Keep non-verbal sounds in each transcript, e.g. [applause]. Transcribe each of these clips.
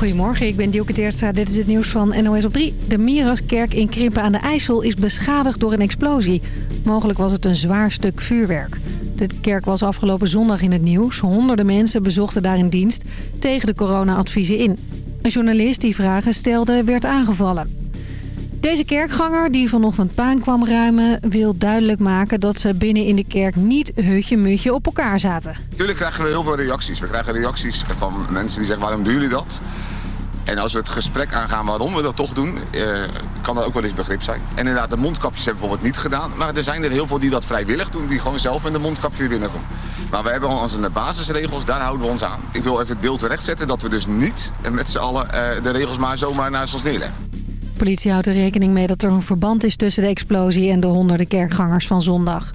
Goedemorgen, ik ben Dielke Teerstra. Dit is het nieuws van NOS op 3. De Miraskerk in Krimpen aan de IJssel is beschadigd door een explosie. Mogelijk was het een zwaar stuk vuurwerk. De kerk was afgelopen zondag in het nieuws. Honderden mensen bezochten daar in dienst tegen de corona-adviezen in. Een journalist die vragen stelde werd aangevallen. Deze kerkganger, die vanochtend puin kwam ruimen... wil duidelijk maken dat ze binnen in de kerk niet hutje-mutje op elkaar zaten. Natuurlijk krijgen we heel veel reacties. We krijgen reacties van mensen die zeggen, waarom doen jullie dat? En als we het gesprek aangaan waarom we dat toch doen, eh, kan dat ook wel eens begrip zijn. En inderdaad, de mondkapjes hebben bijvoorbeeld niet gedaan. Maar er zijn er heel veel die dat vrijwillig doen, die gewoon zelf met een mondkapje binnenkomen. Maar we hebben onze basisregels, daar houden we ons aan. Ik wil even het beeld terechtzetten dat we dus niet met z'n allen eh, de regels maar zomaar naast ons neerleggen. Politie houdt er rekening mee dat er een verband is tussen de explosie en de honderden kerkgangers van zondag.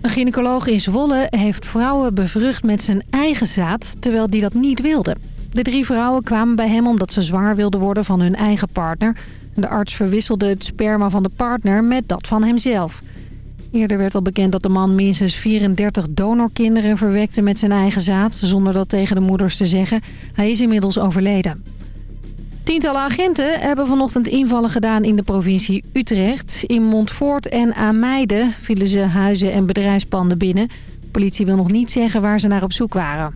Een gynaecoloog in Zwolle heeft vrouwen bevrucht met zijn eigen zaad, terwijl die dat niet wilde. De drie vrouwen kwamen bij hem omdat ze zwanger wilden worden van hun eigen partner. De arts verwisselde het sperma van de partner met dat van hemzelf. Eerder werd al bekend dat de man minstens 34 donorkinderen verwekte met zijn eigen zaad... zonder dat tegen de moeders te zeggen. Hij is inmiddels overleden. Tientallen agenten hebben vanochtend invallen gedaan in de provincie Utrecht. In Montfort en Ameide vielen ze huizen en bedrijfspanden binnen. Politie wil nog niet zeggen waar ze naar op zoek waren.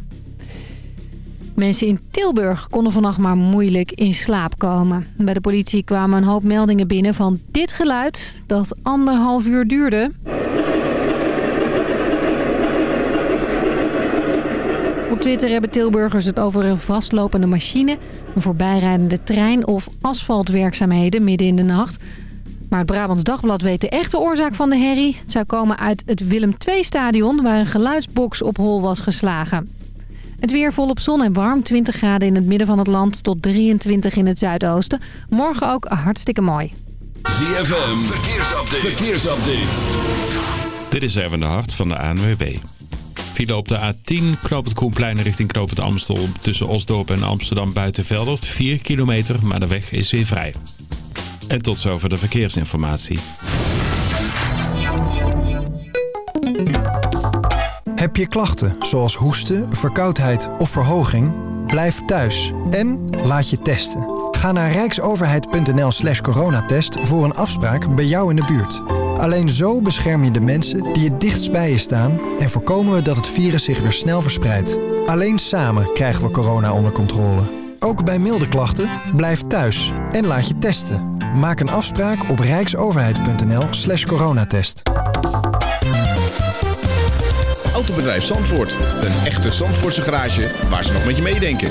Mensen in Tilburg konden vannacht maar moeilijk in slaap komen. Bij de politie kwamen een hoop meldingen binnen van dit geluid dat anderhalf uur duurde. Op Twitter hebben Tilburgers het over een vastlopende machine, een voorbijrijdende trein of asfaltwerkzaamheden midden in de nacht. Maar het Brabants Dagblad weet de echte oorzaak van de herrie. Het zou komen uit het Willem II-stadion waar een geluidsbox op hol was geslagen. Het weer volop zon en warm. 20 graden in het midden van het land tot 23 in het zuidoosten. Morgen ook hartstikke mooi. ZFM, verkeersupdate. verkeersupdate. Dit is Erwin de Hart van de ANWB. File op de A10, knoop het Koenplein richting knoop Amstel... tussen Osdorp en Amsterdam Buitenveldert. 4 kilometer, maar de weg is weer vrij. En tot zover de verkeersinformatie. Heb je klachten zoals hoesten, verkoudheid of verhoging? Blijf thuis en laat je testen. Ga naar rijksoverheid.nl slash coronatest voor een afspraak bij jou in de buurt. Alleen zo bescherm je de mensen die het dichtst bij je staan... en voorkomen we dat het virus zich weer snel verspreidt. Alleen samen krijgen we corona onder controle. Ook bij milde klachten, blijf thuis en laat je testen. Maak een afspraak op rijksoverheid.nl slash coronatest. Autobedrijf Zandvoort. Een echte Zandvoortse garage waar ze nog met je meedenken.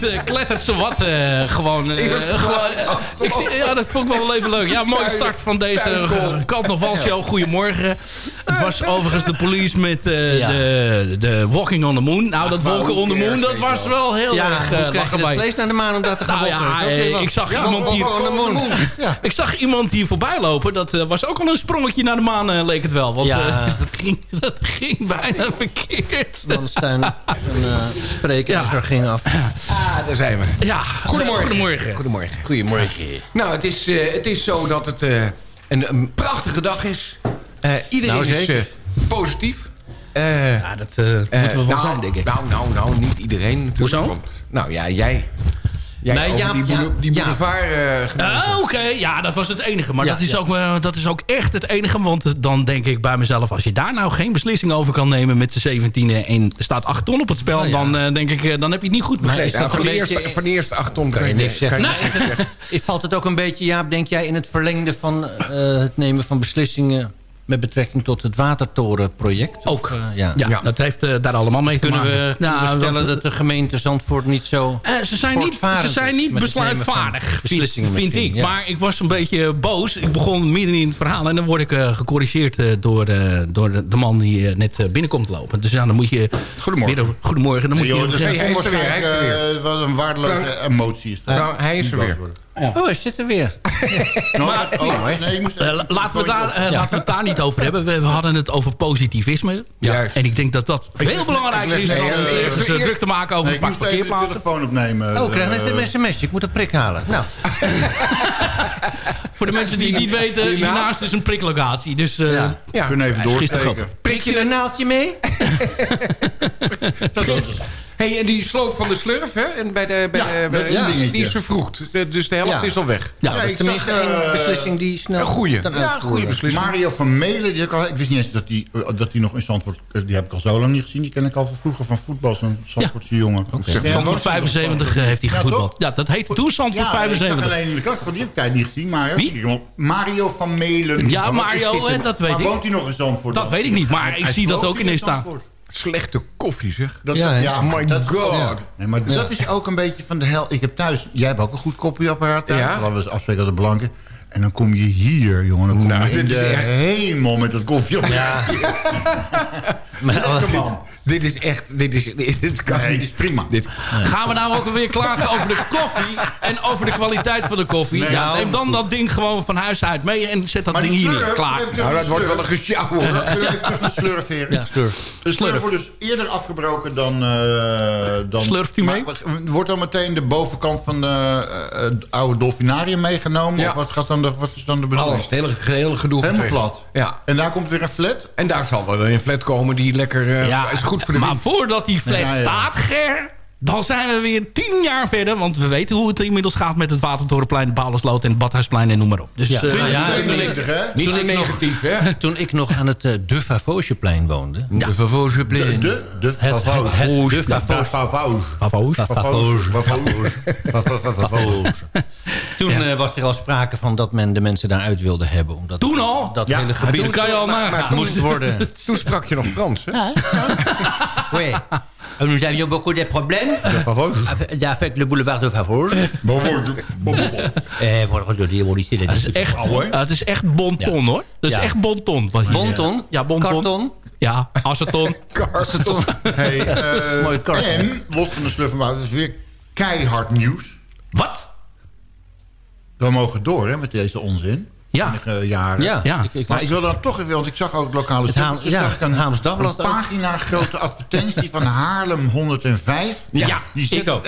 [laughs] klettert ze wat gewoon. eh, gewoon ik, ja, dat vond ik wel even leuk. Ja, mooie start van deze Kant nog show. Goedemorgen. Het was overigens de police met eh, Ja. de, de Walking on the Moon. Nou, dat Walking on the Moon, dat was wel heel Ja, erg je lachen het bij. vlees naar de maan om dat te gaan Nou ja, eh, ik zag Ja, iemand hier... walking on the moon. Ja. [laughs] Ik zag iemand hier voorbij lopen. Dat eh, was ook al een sprongetje naar de maan, leek het wel. Want Ja. eh, [laughs] dat, ging, dat ging bijna [laughs] verkeerd. Dan Stijn een uh, spreker Ja. en er ging af. Ah, daar zijn we. Ja, Goedemorgen. Goedemorgen. Goedemorgen. Goedemorgen. Nou, het is, eh, het is zo dat het eh, een, een prachtige dag is. Eh, iedereen Nou, is zeker. eh, positief. Eh, Ja, dat eh, eh, moeten we wel nou, zijn, denk ik. Nou, nou, nou, niet iedereen natuurlijk. Hoezo? want- nou ja, jij. Jij Nee, Jaap, die, boule- die boulevard eh. Ah, Oké, ja, dat was het enige. Maar Ja, dat, is ja. ook, eh, dat is ook echt het enige. Want dan denk ik bij mezelf... als je daar nou geen beslissing over kan nemen met z'n 17 en staat 8 ton op het spel... Nou ja. dan eh, denk ik, eh, dan heb je het niet goed begrepen. Ja, dat van, de eerste, van de eerste acht ton kan je niks zeggen. Nee. [laughs] Valt het ook een beetje, Jaap, denk jij, in het verlengde van eh, het nemen van beslissingen... met betrekking tot het Watertorenproject? Of, Ook. eh, ja. ja, Ja. dat heeft eh, daar allemaal mee Kunnen te we, maken. kunnen we Nou, stellen dat de gemeente Zandvoort niet zo... Eh, ze zijn niet, ze zijn niet besluitvaardig, vind, vind ik. ja. Maar ik was een beetje boos. Ik begon midden in het verhaal en dan word ik gecorrigeerd door, eh, door de, de man die net binnenkomt lopen. Dus ja, dan moet je... Goedemorgen. Weer- goedemorgen. Dan moet Nee, joh, je is hij is er weer, hij is er onwaarschijnlijk wat een waardeloze emotie. Is dat. Nou, hij is er weer. Oh, hij zit er weer. [laughs] Maar- oh, nee, ik moest Eh, la- laten, we daar, eh, laten we het daar niet over hebben. We, we hadden het over positivisme. Juist. En ik denk dat dat veel belangrijker is dan nee, om eh, eerst eens, eh, druk te maken over Nee, een ik pak de parkeerplaatsen. telefoon opnemen. Oh, krijg eh, net een sms'je. Ik moet een prik halen. Nou, [laughs] [laughs] Voor de mensen die het niet weten, hiernaast is een priklocatie. Dus eh, Ja. Ja. Kunnen even is doorsteken. prik je een naaldje mee? [laughs] hey, en die sloop van de slurf, hè? En bij de, bij Ja, de, bij dat is dingetje. die is vervroegd. Dus de helft Ja. is al weg. Ja, Ja, dat ik is tenminste zag, een eh, beslissing die snel Een goeie. ten Ja, goede is. beslissing. Mario van Melen, die heb ik, al, ik wist niet eens dat die, eh, dat die nog in Zandvoort... Die heb ik al zo lang niet gezien. Die ken ik al van vroeger van voetbal. Zo'n Zandvoortse jongen. Zeg, ja, Zandvoort woont hij nog 75 wel? heeft hij Ja, gevoetbald. Ja, dat heette toen Zandvoort Ja, ik 75. zag alleen in de krant, die heb ik tijd niet gezien. Maar Wie? Op Mario van Melen. Ja, Maar Mario, hè, dat weet maar ik. woont hij nog in Zandvoort? Dat dan? weet ik niet, maar Hij ik zie dat ook ineens staan. Slechte koffie, zeg. Dat, Ja, ja, ja. maar my dat, God. Ja. Nee, maar dat is ook een beetje van de hel. Ik heb thuis... Jij hebt ook een goed koffieapparaat thuis. Ja. Laten we eens afspreken op de blanke. En dan kom je hier, jongen. Dan kom Nou, je in de echt- hemel met dat koffieapparaat. Maar, [laughs] Lekker, man. Dit is echt... Dit is, dit, kan Nee, niet. dit is prima. Dit, Gaan we nou ook weer klagen over de koffie en over de kwaliteit van de koffie? Nee, ja, nou, neem dan dat ding gewoon van huis uit mee en zet dat Maar ding hier slurf, neer. Klaar. nou, dat wordt wel een gesjouw, hoor. Even terug naar slurf, heren? ja, slurf. De slurf Slurf. wordt dus eerder afgebroken dan... eh dan Slurft u mee? Maar Wordt dan meteen de bovenkant van de eh, het oude dolfinarium meegenomen? Ja. Of wat, gaat dan de, wat is dan de bedoeling? Alles, het hele, hele gedoe. Helemaal plat. Ja. En daar komt weer een flat? En daar zal wel een flat komen die lekker... eh, Ja, is goed voor de maar wind. voordat die flat ja. staat, Ger... Dan zijn we weer tien jaar verder. Want we weten hoe het inmiddels gaat met het Watertorenplein, het Balensloot en het Badhuisplein en noem maar op. Dus Ja. eh, Ja, ja, 2022, hè? Niet Toen zo ik nog- negatief, hè? [laughs] Toen ik nog aan het eh, De Favosjeplein woonde... De Favose De, plein. de, de De. Favos. [laughs] Toen eh, was er al sprake van dat men de mensen daaruit wilde hebben. Omdat Toen al? Dat Ja, hele gebied toen kan je al maar- maar nagaan. toen- moest worden. [laughs] Toen sprak je nog Frans, hè? Oui. Nous avions beaucoup de problèmes De avec- avec le boulevard de. Bijvoorbeeld. Eh, voilà, de démolitie, Het is echt, hè? ja, het is echt bonton hoor. Dat is Ja. echt bonton. wat je Bonton? Ja, bonton. Karton? Ja, aceton. [laughs] Aceton. Hey, [laughs] Mooi kort. en, los van de slurf van Wout, is weer keihard nieuws. Wat? We mogen door hè, met deze onzin. Ja. Enige jaren. Ja, Ja. Ik, ik Maar ik wil dan toch even, want ik zag ook lokale Het Haam- stukjes, ja, zag ik een, Haams Dagblad een ook. pagina grote [laughs] advertentie van Haarlem 105. Ja, die ik ook.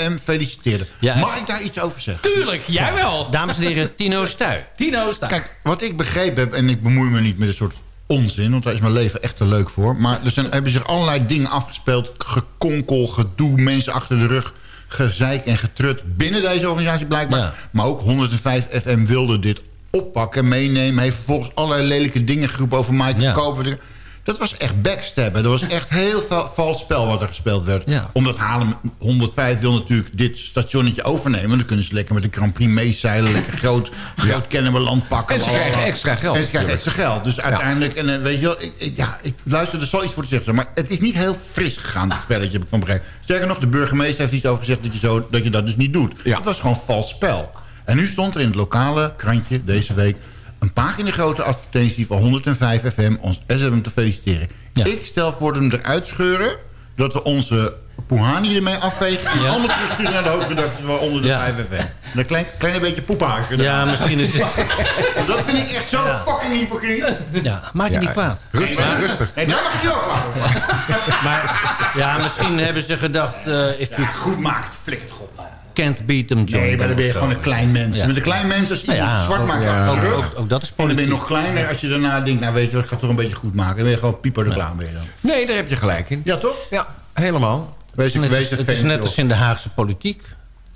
Ja. Mag ik daar iets over zeggen? Tuurlijk, jij wel. Dames en heren, Tino [laughs] Stuy. Tino staat. Kijk, wat ik begrepen heb, en ik bemoei me niet met dit soort onzin... want daar is mijn leven echt te leuk voor... maar er zijn, hebben zich allerlei dingen afgespeeld. Gekonkel, gedoe, mensen achter de rug... gezeik en getrut binnen deze organisatie blijkbaar. Ja. Maar ook 105 FM wilde dit oppakken, meenemen... heeft vervolgens allerlei lelijke dingen geroepen over Mike Ja. Koper. Dat was echt backstabben. Dat was echt heel vals spel wat er gespeeld werd. Ja. Omdat Haarlem 105 wil natuurlijk dit stationnetje overnemen. Dan kunnen ze lekker met de Grand Prix meezeilen. Lekker groot, groot Kennemerland pakken. En ze krijgen lalala. extra geld. En ze krijgen extra geld. Dus uiteindelijk, en, eh, weet je wel, ik, ik- ja, ik luister er zal iets voor te zeggen. Maar het is niet heel fris gegaan, het spelletje, heb ik van begrepen. Sterker nog, de burgemeester heeft iets over gezegd dat je, zo, dat, je dat dus niet doet. Het was gewoon vals spel. En nu stond er in het lokale krantje deze week... een pagina grote advertentie van 105 FM ons SFM te feliciteren. Ik stel voor dat we hem eruit scheuren... dat we onze Puhani ermee afvegen... en Ja. allemaal terugsturen naar de hoofdredactie van onder de Ja. 5 FM. En een klein, klein beetje poepage. Ja, misschien is het... [laughs] Dat vind ik echt zo fucking hypocriet. Ja, maak je niet kwaad. Rustig, rustig. En daar mag je wel kwaad over. Maar ja, misschien hebben ze gedacht... eh if goed maakt, flikker toch op. can't beat them, John. Nee, maar dan ben je gewoon een klein mens. Ja. Met een klein mens, als je Nou ja, zwart ook- maakt ja, achter de ook- rug... ook- ook dat is en dan ben je politiek. nog kleiner als je daarna denkt... nou weet je wat, ik ga het toch een beetje goed maken. Dan ben je gewoon pieper de ben je dan. Nee, daar heb je gelijk in. Ja, toch? Ja, helemaal. Wees, Het wees een het is net als in de Haagse politiek.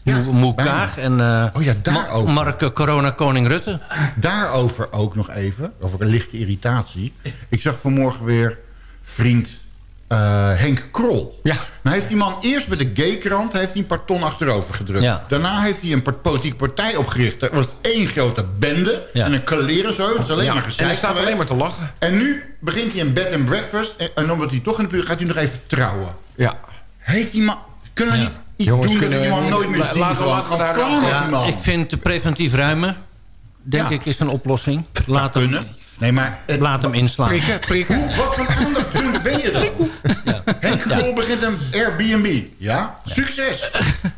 Ja, Moe- Moe bijna. Kaag en eh, Oh ja, daarover. Ma- Mark eh, Corona Koning Rutte. Daarover ook nog even, over een lichte irritatie. Ik zag vanmorgen weer vriend eh, Henk Krol. Ja. Nou heeft die man eerst met de gaykrant heeft hij een paar ton achterover gedrukt. Ja. Daarna heeft hij een politieke partij opgericht. Dat was één grote bende. Ja. En een kaleren zo. Het is alleen Ja, maar en gezeik hij staat alleen maar te lachen. En nu begint hij een bed and breakfast. En, en omdat hij toch in de buurt gaat hij nog even trouwen. Ja. Heeft die man... Kunnen we niet iets Jongens, doen dat we die man nooit meer zien? laten we- laten daar- Ja, ik vind de preventief ruimen, denk ik, is een oplossing. Laat hem, Kunnen. Nee, maar... het- laat hem inslaan. Prikken, prikken. Hoe, wat voor aandachtspunt ben je dan? Henk Krol begint een Airbnb. Ja? Succes!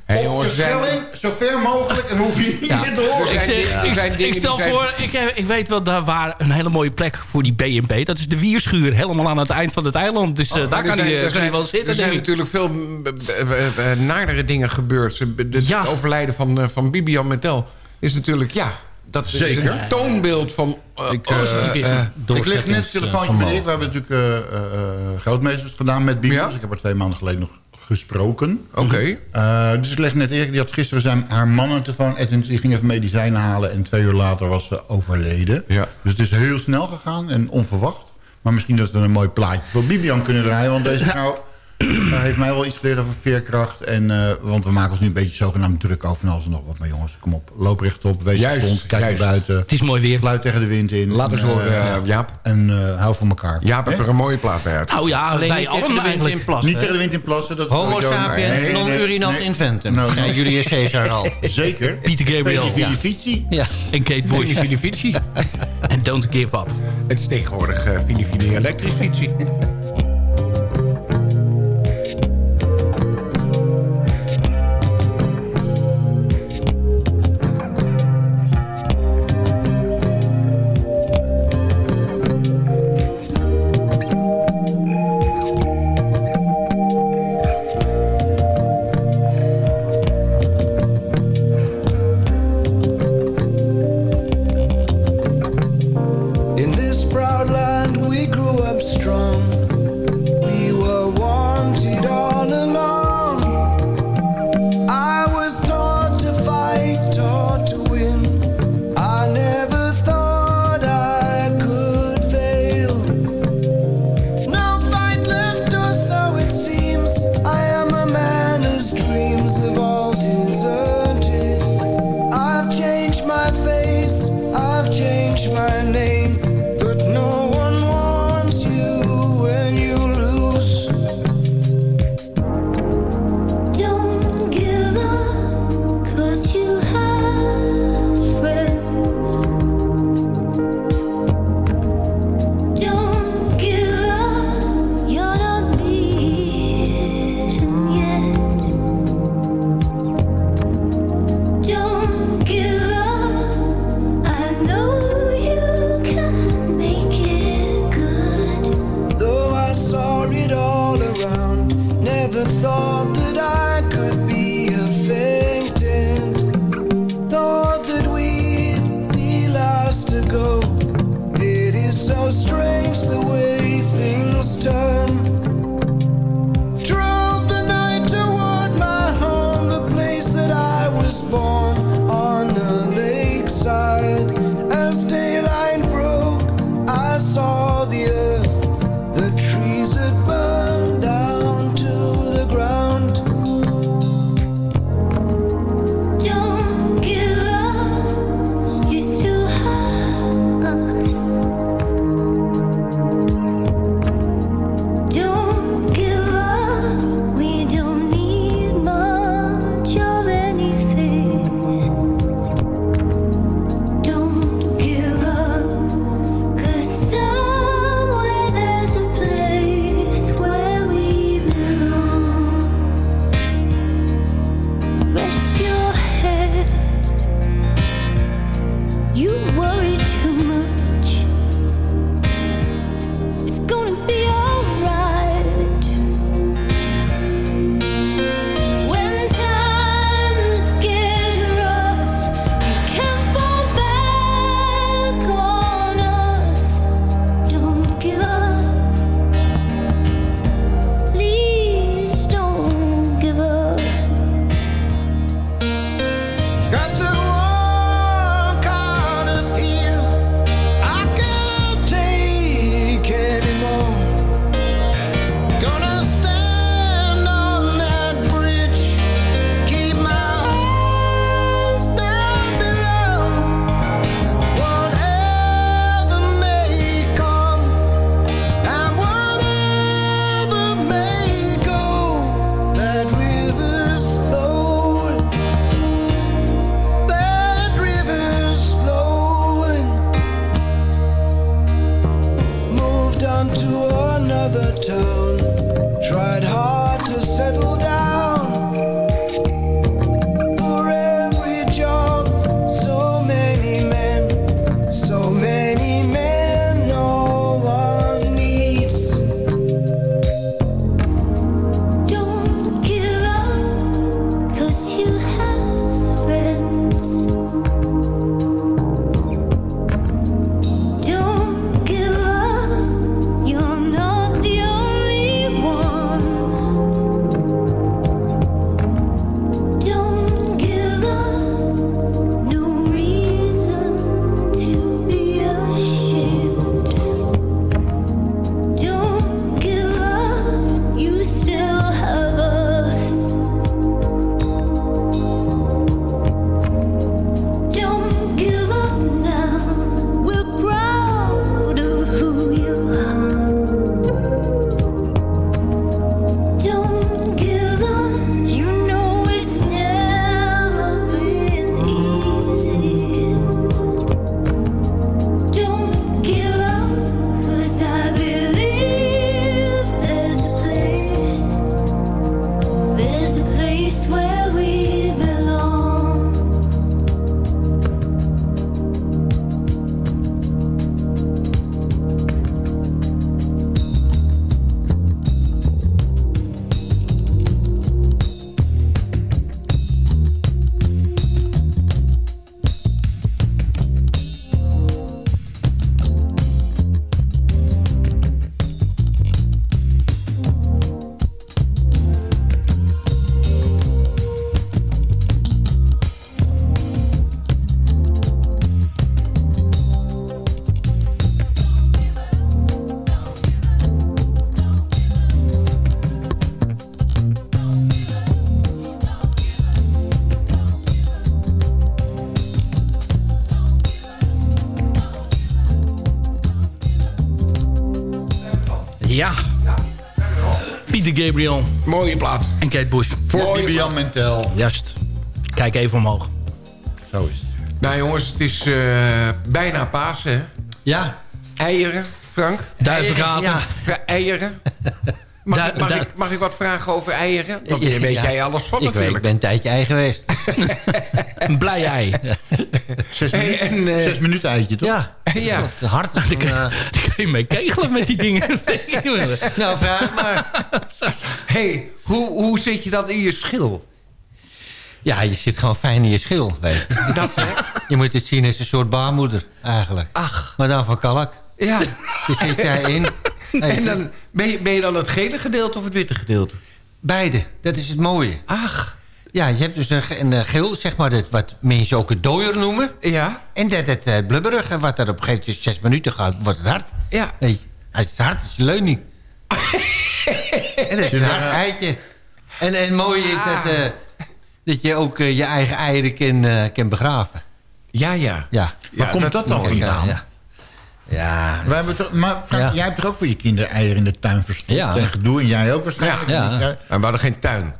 Hey, Op jongens, de Schelling, zo ver mogelijk. En hoef je niet meer te horen. Ik, zijn zeg, dingen- ik, stel voor, ik, heb- ik weet wel daar waar een hele mooie plek voor die B&B. Dat is de Wierschuur, helemaal aan het eind van het eiland. Dus eh, Oh, daar kan hij zijn- eh, er kan hij zijn- wel zitten, Er zijn natuurlijk veel eh, naardere dingen gebeurd. Het overlijden van, van Bibian Metel is natuurlijk... Ja, dat is Zeker. een toonbeeld van... eh, Ik, eh, positivisme. Ik lig net telefoontje met ik. We hebben natuurlijk eh, eh, eh, grootmeesters gedaan met. Ja? Ik heb er twee maanden geleden nog gesproken. Oké. Eh, dus ik leg net Erik, die had gisteren zijn, haar man aan de telefoon. Edwin, die ging even medicijnen halen. En twee uur later was ze overleden. Ja. Dus het is heel snel gegaan en onverwacht. Maar misschien dat we een mooi plaatje voor Bibian kunnen draaien. Want deze [laughs] vrouw [clears throat] eh, heeft mij wel iets geleerd over veerkracht. En, eh, want we maken ons nu een beetje zogenaamd druk over van alles en nog wat. Maar jongens, kom op. Loop rechtop, wees Juist, gezond, kijk naar buiten. Het is mooi weer. Fluit tegen de wind in. Laat eens En, horen, eh, eh, Jaap. En eh, hou van elkaar. Jaap heeft Hè? er een mooie plaat bij uit. Nou ja, Alleen wij niet tegen de allen wind eigenlijk. in plassen. Niet tegen de wind in plassen. Dat Homo sapiens Nee, non nee, inventum. Nou, Ja, nou. Julius Caesar al. [laughs] Zeker. Pieter Gabriel. Ja. En Kate Bush. Fini Fici. En Don't Give Up. Het is tegenwoordig eh, Fini Fini elektrisch fietsie. Gabriel. Mooie plaat. En Kate Bush. Voor Bibian Mentel. Juist. Kijk even omhoog. Zo is het. Nou jongens, het is eh, bijna Pasen. hè? Ja. Eieren, Frank? Duivengaten. Ja. Eieren. Mag, Du- ik, mag, du- ik, mag ik wat vragen over eieren? Want daar weet Ja. jij alles van ik, weet, ik natuurlijk. ben een tijdje ei geweest. [laughs] Een blij ei. [laughs] Zes, Hey, minuten, en, eh, zes minuten eitje, toch? Ja. [laughs] Ja. Het hart is een, eh, Daar kun je mee kegelen met die dingen. [laughs] Nou, vraag maar. [laughs] hey, hoe, hoe zit je dan in je schil? Ja, je zit gewoon fijn in je schil, weet je. Dat, hè? Je moet het zien als een soort baarmoeder, eigenlijk. Ach. Maar dan van kalk. Ja. Je zit daarin. En dan, ben, je, ben je dan het gele gedeelte of het witte gedeelte? Beide, dat is het mooie. Ach. Ja, je hebt dus een, ge- een eh, geel, zeg maar, dat, wat mensen ook het dooier noemen. Ja. En dat het uh, blubberige, wat er op een gegeven moment zes minuten gaat, wordt het hard. Ja. Weet je, als het hard is, je leuning. [laughs] en dat is een hard eitje. En, en het mooie is dat, eh, dat je ook je eigen eieren kan, eh, kan begraven. Ja, ja. Ja. Waar komt dat dan vandaan? Ja. Ja. Wij hebben toch, maar Frank, Ja. jij hebt toch ook voor je kinderen eieren in de tuin verstopt Ja. en gedoe. En jij ook waarschijnlijk. Ja. Ja. Maar we hadden geen tuin.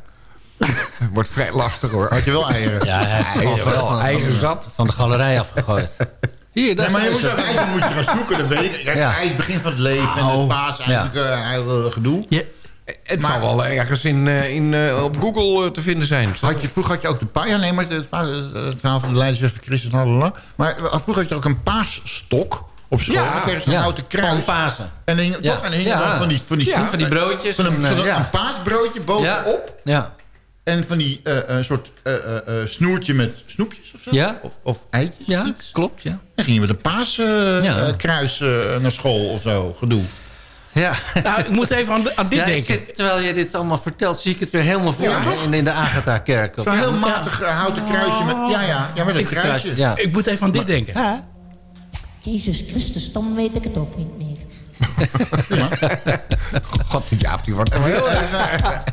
[laughs] Wordt vrij lastig hoor. Had je wel eieren? Ja, hij heeft wel, van- eieren zat. Van de galerij afgegooid. Hier, dat Nee, maar je moet eieren moet je gaan zoeken, dat weet ik. Ja. Ei is het begin van het leven en Oh. het paas eigenlijk eh, heel, eh, gedoe. Het Maar- zal wel ergens in, eh, in, eh, op Google eh, te vinden zijn. Had je, vroeger had je ook de paas. Ja, nee, maar het, het, het verhaal van de Leiders van Christus. lalala. Maar vroeger had je ook een paasstok op school. Ja. Dan kreeg je zo'n Ja. houten kruis. Van Pasen. En dan hing, Ja. toch, en dan hing Ja. dan van die, van die, Ja, van die broodjes Van een, en, van een, ja. een paasbroodje bovenop. Ja. En van die eh, een soort eh, eh, eh, snoertje met snoepjes of zo. Ja. Of, of eitjes. Ja, iets. klopt, ja. Dan ging je met een paaskruis Ja. kruis eh, naar school of zo. Gedoe. Ja. Nou, ik moest even aan, aan dit Ja, denken. zit, terwijl je dit allemaal vertelt, zie ik het weer helemaal voor Ja, in, in de Agatha-kerk. Zo'n heel matig houten kruisje met... Ja, ja, ja met een kruisje. Ja. Ik moet even aan dit denken. Ja. Jezus Christus, dan weet ik het ook niet meer. [laughs] God, die Jaap, die wordt heel erg...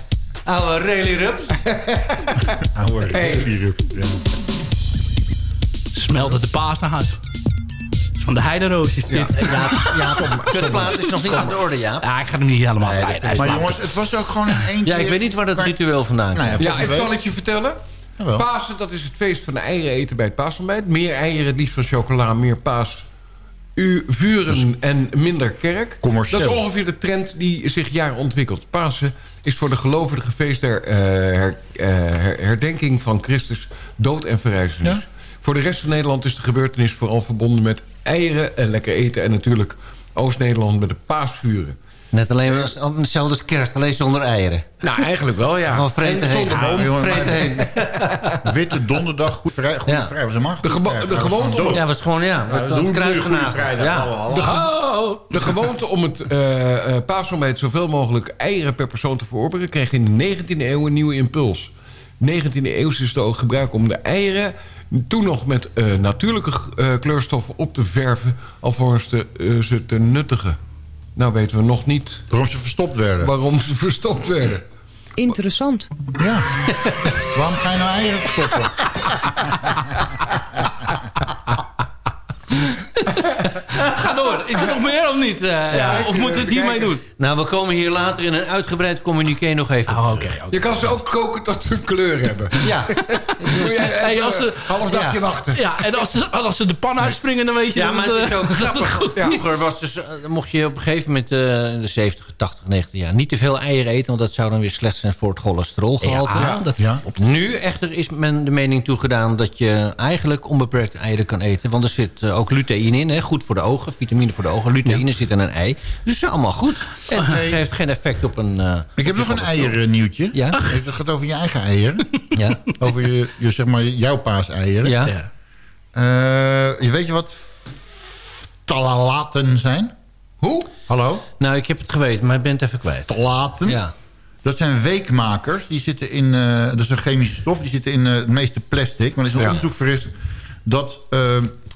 eh, Oude Rally Rups. [laughs] Oude hey. Smelt het de paashuis. Van de heideroosjes dit. Ja, ja, [laughs] kutplaat is nog niet aan de orde, ja. Ja, ik ga hem niet helemaal Nee, rijden. is Maar maar- jongens, het was ook gewoon in één Ja, keer... ik weet niet waar dat Maar- ritueel vandaan Nou komt. ja, Ja, ik zal het je vertellen. Jawel. Pasen, dat is het feest van de eieren eten bij het paasontbijt. Meer eieren, het liefst van chocola, meer paas. U vuren en minder kerk. Commercieel. Dat is ongeveer de trend die zich jaren ontwikkelt. Pasen is voor de gelovigen feest der eh, her- eh, her- herdenking van Christus dood en verrijzenis. Voor de rest van Nederland is de gebeurtenis vooral verbonden met eieren en lekker eten. En natuurlijk Oost-Nederland met de paasvuren. Net alleen als- hetzelfde als kerst, alleen zonder eieren. Nou, eigenlijk wel, ja. Gewoon vreten En heen. zonder boom. Ja, vreten heen. [laughs] Witte donderdag, goed vrij, goede Ja. vrij. Was een De, gewo- de gewoonte om Ja, was gewoon, ja. Ja, het het. Vrijdag, Ja. De, ge- de gewoonte om het eh eh paasontbijt zoveel mogelijk eieren per persoon te verorberen... kreeg in de 19e eeuw een nieuwe impuls. 19e eeuw is het ook gebruik om de eieren... toen nog met eh, natuurlijke eh, kleurstoffen op te verven... alvorens eh, ze te nuttigen. Nou weten we nog niet Waarom ze verstopt werden. waarom ze verstopt werden. Interessant. Ja. Waarom ga je nou eieren verstoppen? [laughs] Ga door. Is er nog meer of niet? Eh, of moeten we het hiermee doen? Nou, we komen hier later in een uitgebreid communiqué nog even. Oh, oké. Je kan ze ook koken tot ze kleur hebben. [laughs] Ja. Moet jij even Hey, als ze- een half dagje Ja. wachten. Ja, en als ze, als ze de pan uitspringen, dan weet je Ja, dat maar het, het is eh, ook [laughs] dat het grappig. goed Vroeger was dus, eh, mocht je op een gegeven moment eh, in de 70, 80, 90 jaar... niet te veel eieren eten, want dat zou dan weer slecht zijn voor het cholesterolgehalte. Ja, dat Ja. Nu echter is men de mening toegedaan dat je eigenlijk onbeperkt eieren kan eten. Want er zit eh, ook luteïne in, hè, goed voor de ogen, vitamine voor de ogen. Luteïne zit in een ei. Dus is allemaal goed. En het Hey. heeft geen effect op een... eh, Ik heb nog een eieren nieuwtje. Ja? Het gaat over je eigen eieren. [laughs] Ja. Over je, je, zeg maar, jouw paaseieren. Ja. Ja. Eh, je weet je wat talalaten zijn? Hoe? Hallo? Nou, ik heb het geweten, maar ik ben het even kwijt. Talaten? Ja. Dat zijn weekmakers. Die zitten in, eh, dat is een chemische stof. Die zitten in eh, het meeste plastic. Maar er is een Ja. onderzoek verricht dat eh,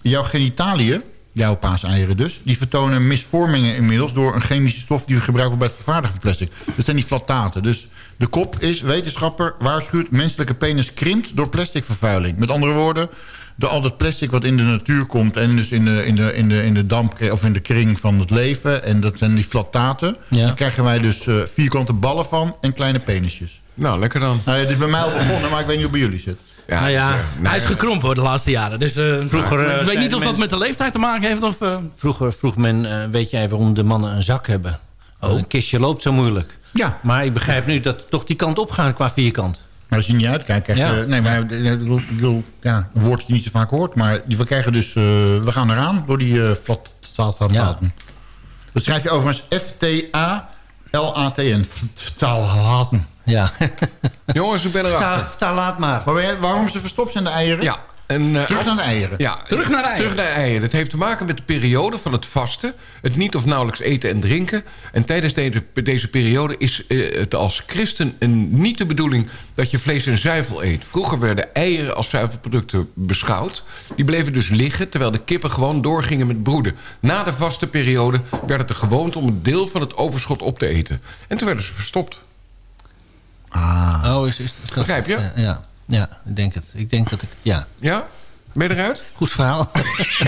jouw genitaliën, jouw paaseieren dus... die vertonen misvormingen inmiddels door een chemische stof... die we gebruiken bij het vervaardigen van plastic. Dat zijn die flattaten. Dus de kop is, wetenschapper waarschuwt... menselijke penis krimpt door plasticvervuiling. Met andere woorden, de, al dat plastic wat in de natuur komt... en dus in de, in de, in de, in de damp of in de kring van het leven... en dat zijn die flattaten... Ja. daar krijgen wij dus eh, vierkante ballen van en kleine penisjes. Nou, lekker dan. Nou, ja, het is bij mij al begonnen, maar ik weet niet hoe het bij jullie zit. Ja, Nou ja, eh, nee. Hij is gekrompen hoor, de laatste jaren. Dus eh, Vroeger, eh, ik weet zeiden niet of dat met de leeftijd te maken heeft. Of, eh, Vroeger vroeg men, eh, weet jij waarom de mannen een zak hebben? Een kistje loopt zo moeilijk. Ja. Maar ik begrijp nu dat toch die kant op gaat qua vierkant. Maar als je niet uitkijkt, krijg je... Ja. Nee, maar eh, ik bedoel, ik bedoel, ja, een woord dat je niet zo vaak hoort. Maar die- we krijgen dus... eh, we gaan eraan door die uh, flattaten. Ja. Dat schrijf je overigens F-T-A-L-A-T-N. Ja. Jongens, ik ben erachter. Sta, sta laat maar. Maar waarom ze verstopt zijn, de eieren? Ja. En, eh, Terug naar de eieren. Ja, Terug naar de eieren. Terug naar de eieren. Dat heeft te maken met de periode van het vasten. Het niet of nauwelijks eten en drinken. En tijdens deze, deze periode is eh, het als christen een, niet de bedoeling... dat je vlees en zuivel eet. Vroeger werden eieren als zuivelproducten beschouwd. Die bleven dus liggen, terwijl de kippen gewoon doorgingen met broeden. Na de vaste periode werd het de gewoonte om een deel van het overschot op te eten. En toen werden ze verstopt. Oh, is, is, is- Begrijp je? Ja, ja, ja, ik denk het. Ik denk dat ik... Ja, Ja? Ben je eruit? goed verhaal.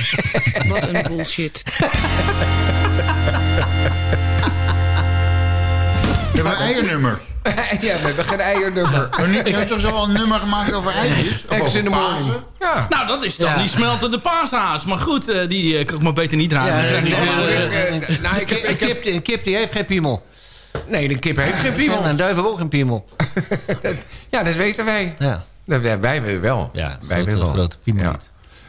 [laughs] Wat een bullshit. We hebben eiernummers. [laughs] ja, we hebben geen eiernummer. Je hebt toch zo al een nummer gemaakt over eitjes? Ex over in morning. Pasen? Ja. Nou, dat is dan Ja. die smeltende paashaas. Maar goed, eh, die eh, kan ik maar beter niet ik nee, nee, eh, nee, nou, ik heb- Een ik kip, een kip die heeft geen piemel. Nee, de kip heeft geen piemel. En een duif heeft ook een piemel. [laughs] Ja, dat weten wij. Ja. Dat, wij, wij willen wel. Ja, het wij grote- willen wel. grote piemelied. Ja.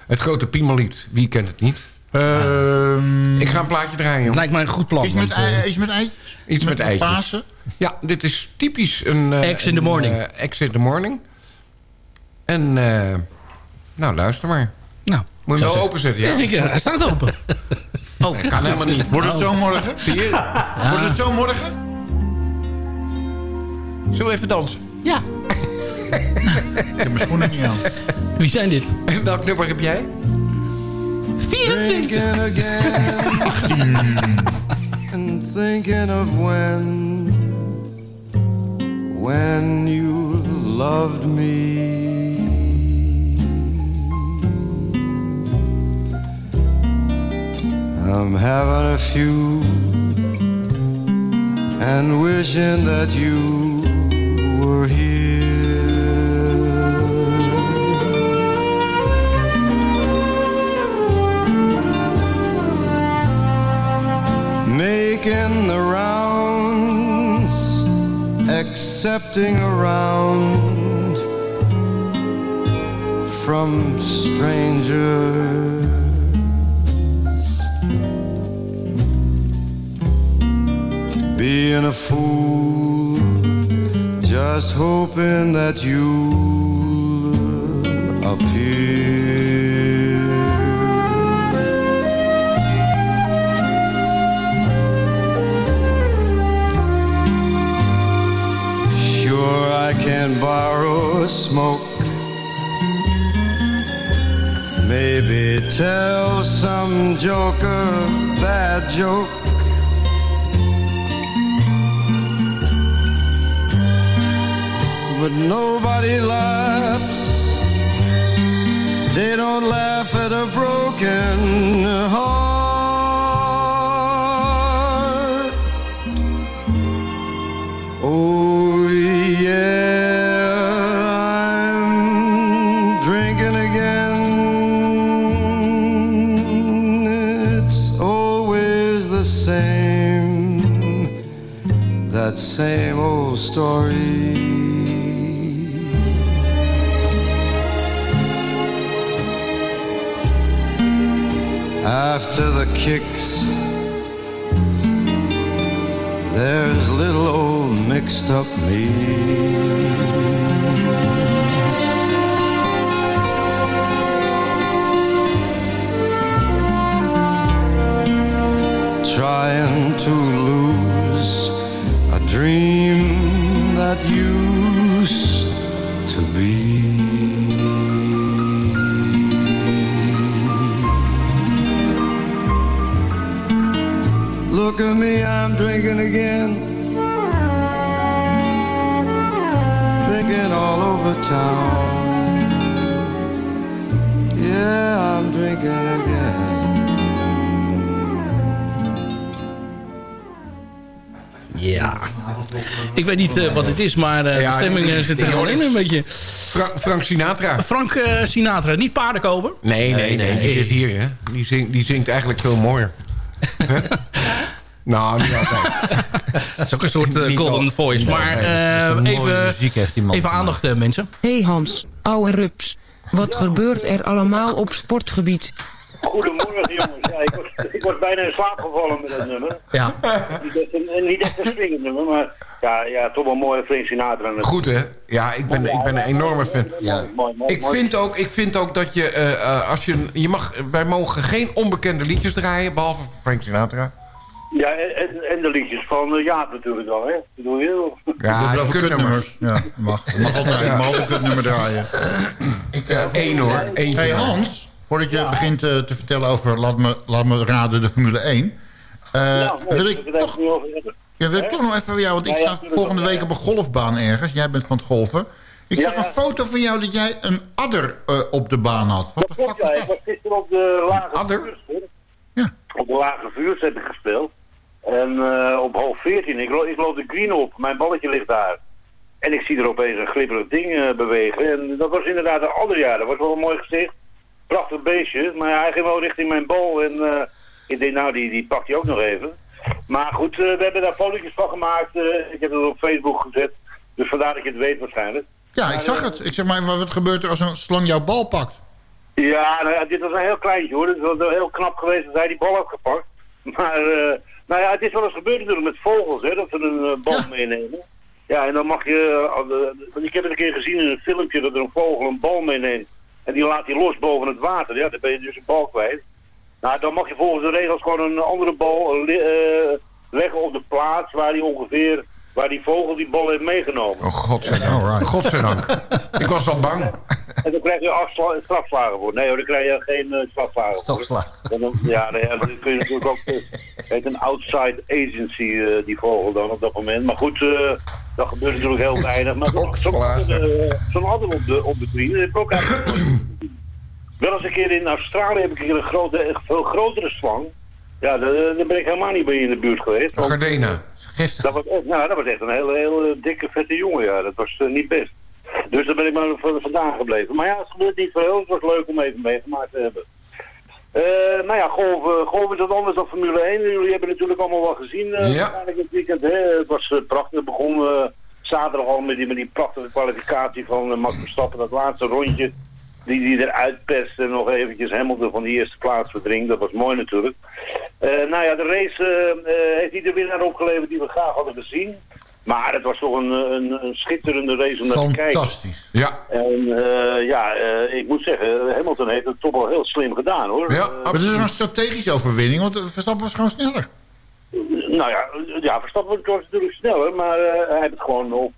Het grote piemelied. Wie kent het niet? Ehm, Ik ga een plaatje draaien. Het joh. lijkt mij een goed plan. iets, met want, eh, ei, iets met eitjes? Iets met eitjes. Pasen? Ja, dit is typisch een... eh, Eggs in the morning. eh, eggs in the morning. En, eh, nou, luister maar. nou, Moet je hem wel openzetten, ja? [laughs] ik, eh, hij staat open. Oh, Kan helemaal niet. Wordt het zo morgen? Zie je? Wordt het zo morgen? Zullen we even dansen? Ja. [laughs] Ik heb mijn schoenen niet aan. Wie zijn dit? En [laughs] welk nummer heb jij? 24. and thinking of when when you loved me I'm having a few and wishing that you were here. Making the rounds, accepting around from strangers. being a fool just hoping that you'll appear. Sure, I can borrow a smoke. Maybe tell some joker bad joke. But nobody laughs. They don't laugh at a broken heart. Oh, up me. Trying to lose a dream that used to be. Look at me, I'm drinking again. Town. Yeah, I'm drinking again. Ja. Ik weet niet eh, wat het is, maar eh, Ja, de stemming eh, zit er gewoon in een beetje. Fra- Frank Sinatra. Frank Sinatra, niet paardenkoper? Nee, nee, nee. Die zit hier, hè. Die zingt, die zingt eigenlijk veel mooier. [laughs] Nou, niet altijd. [laughs] Dat is ook een soort eh, golden voice. Nee, Maar nee, eh, mooie even, muziek heeft die man even aandacht, eh, mensen. hey Hans, ouwe rups. Wat gebeurt er allemaal op sportgebied? Goedemorgen jongens. Ja, ik, was bijna in slaap gevallen met dat nummer. Ja. Niet echt een, swingend nummer, maar ja, ja, toch wel mooi Frank Sinatra. Goed, hè? Ja, ik ben, ik ben een enorme fan. Ja. Mooi, mooi, Ik vind ook, ik vind ook dat je, eh, eh, als je, je mag, wij mogen geen onbekende liedjes draaien, behalve Frank Sinatra. Ja, en, en- de liedjes van uh, Jaap natuurlijk wel, hè? Ik bedoel, heel... Ja, die kutnummers. Ja, mag. Mag altijd, Ja. mag altijd een kutnummer draaien. Ik, eh, één hoor. Hey Hans, voordat je begint eh, te vertellen over, laat me, laat me raden, de Formule 1. eh, nou, nee, wil ik toch, ja, wil ik toch nog even van jou, want ik Ja, ja, sta volgende ja, week ja. op een golfbaan ergens. Jij bent van het golfen. Ik Ja, zag een ja. foto van jou dat jij een adder eh, op de baan had. Wat Dat de fuck ja. was Ik dat? was gisteren op de lage Adder? vuurs. Ja. Op de lage vuurs heb ik gespeeld. En eh, op hoog 14, ik, lo ik loop de green op, mijn balletje ligt daar. En ik zie er opeens een glibberig ding eh, bewegen. En dat was inderdaad een ander jaar. Dat was wel een mooi gezicht. Prachtig beestje. Maar hij ging wel richting mijn bal. En eh, ik denk, nou, die, die pakt hij ook nog even. Maar goed, we hebben daar fotootjes van gemaakt. ik heb het op Facebook gezet. Dus vandaar dat je het weet waarschijnlijk. Ja, ik zag het. Ik zeg maar, wat gebeurt er als een slang jouw bal pakt? Ja, nou ja, dit was een heel kleintje hoor. Het was heel knap geweest dat hij die bal had gepakt. [laughs] Maar, eh, nou ja, het is wel eens gebeurd natuurlijk met vogels, hè, dat ze een eh, bal meenemen. Ja, en dan mag je, eh, want ik heb het een keer gezien in een filmpje dat er een vogel een bal meeneemt. En die laat hij los boven het water. Ja, dan ben je dus een bal kwijt. Nou, dan mag je volgens de regels gewoon een andere bal leggen op de plaats waar die ongeveer, waar die vogel die bal heeft meegenomen. Oh, godzijdank. Godzijdank. Ik was al bang. En dan krijg je afsla- strafslagen voor. Nee hoor, dan krijg je geen uh, strafslagen voor. Stokslag. En dan- Ja, nee, dan kun je natuurlijk ook... eh, Het heet een outside agency, eh, die vogel dan op dat moment. Maar goed, eh, dat gebeurt natuurlijk heel weinig. Maar zo'n zo zo'n adder op de, op de green, dat heb ik ook eigenlijk. Wel eens een keer in Australië heb ik hier een grote, echt veel grotere slang. Ja, daar, daar ben ik helemaal niet bij in de buurt geweest. want- Gardena. Dat was, echt, nou, dat was echt een hele, hele dikke, vette jongen, ja. Dat was eh, niet best. Dus daar ben ik maar v- vandaan gebleven. Maar ja, het gebeurt niet veel. Het was leuk om even meegemaakt te hebben. Eh, nou ja, golf, eh, golf is wat anders dan Formule 1. Jullie hebben natuurlijk allemaal wel gezien uh, Ja. het weekend. Hè? Het was prachtig. Het begon zaterdag al met die, met die prachtige kwalificatie van Max Verstappen. Dat laatste rondje die die eruit perst en nog eventjes Hamilton van die eerste plaats verdringt. Dat was mooi natuurlijk. Eh, nou ja, de race eh, eh, heeft niet de winnaar opgeleverd die we graag hadden gezien. Maar het was toch een, een, een schitterende race om naar te kijken. Fantastisch. Ja. En eh, ja, eh, ik moet zeggen, Hamilton heeft het toch wel heel slim gedaan hoor. Ja, maar het is een strategische overwinning, want Verstappen was gewoon sneller. Nou ja, ja Verstappen was natuurlijk sneller, maar eh, hij heeft het gewoon op,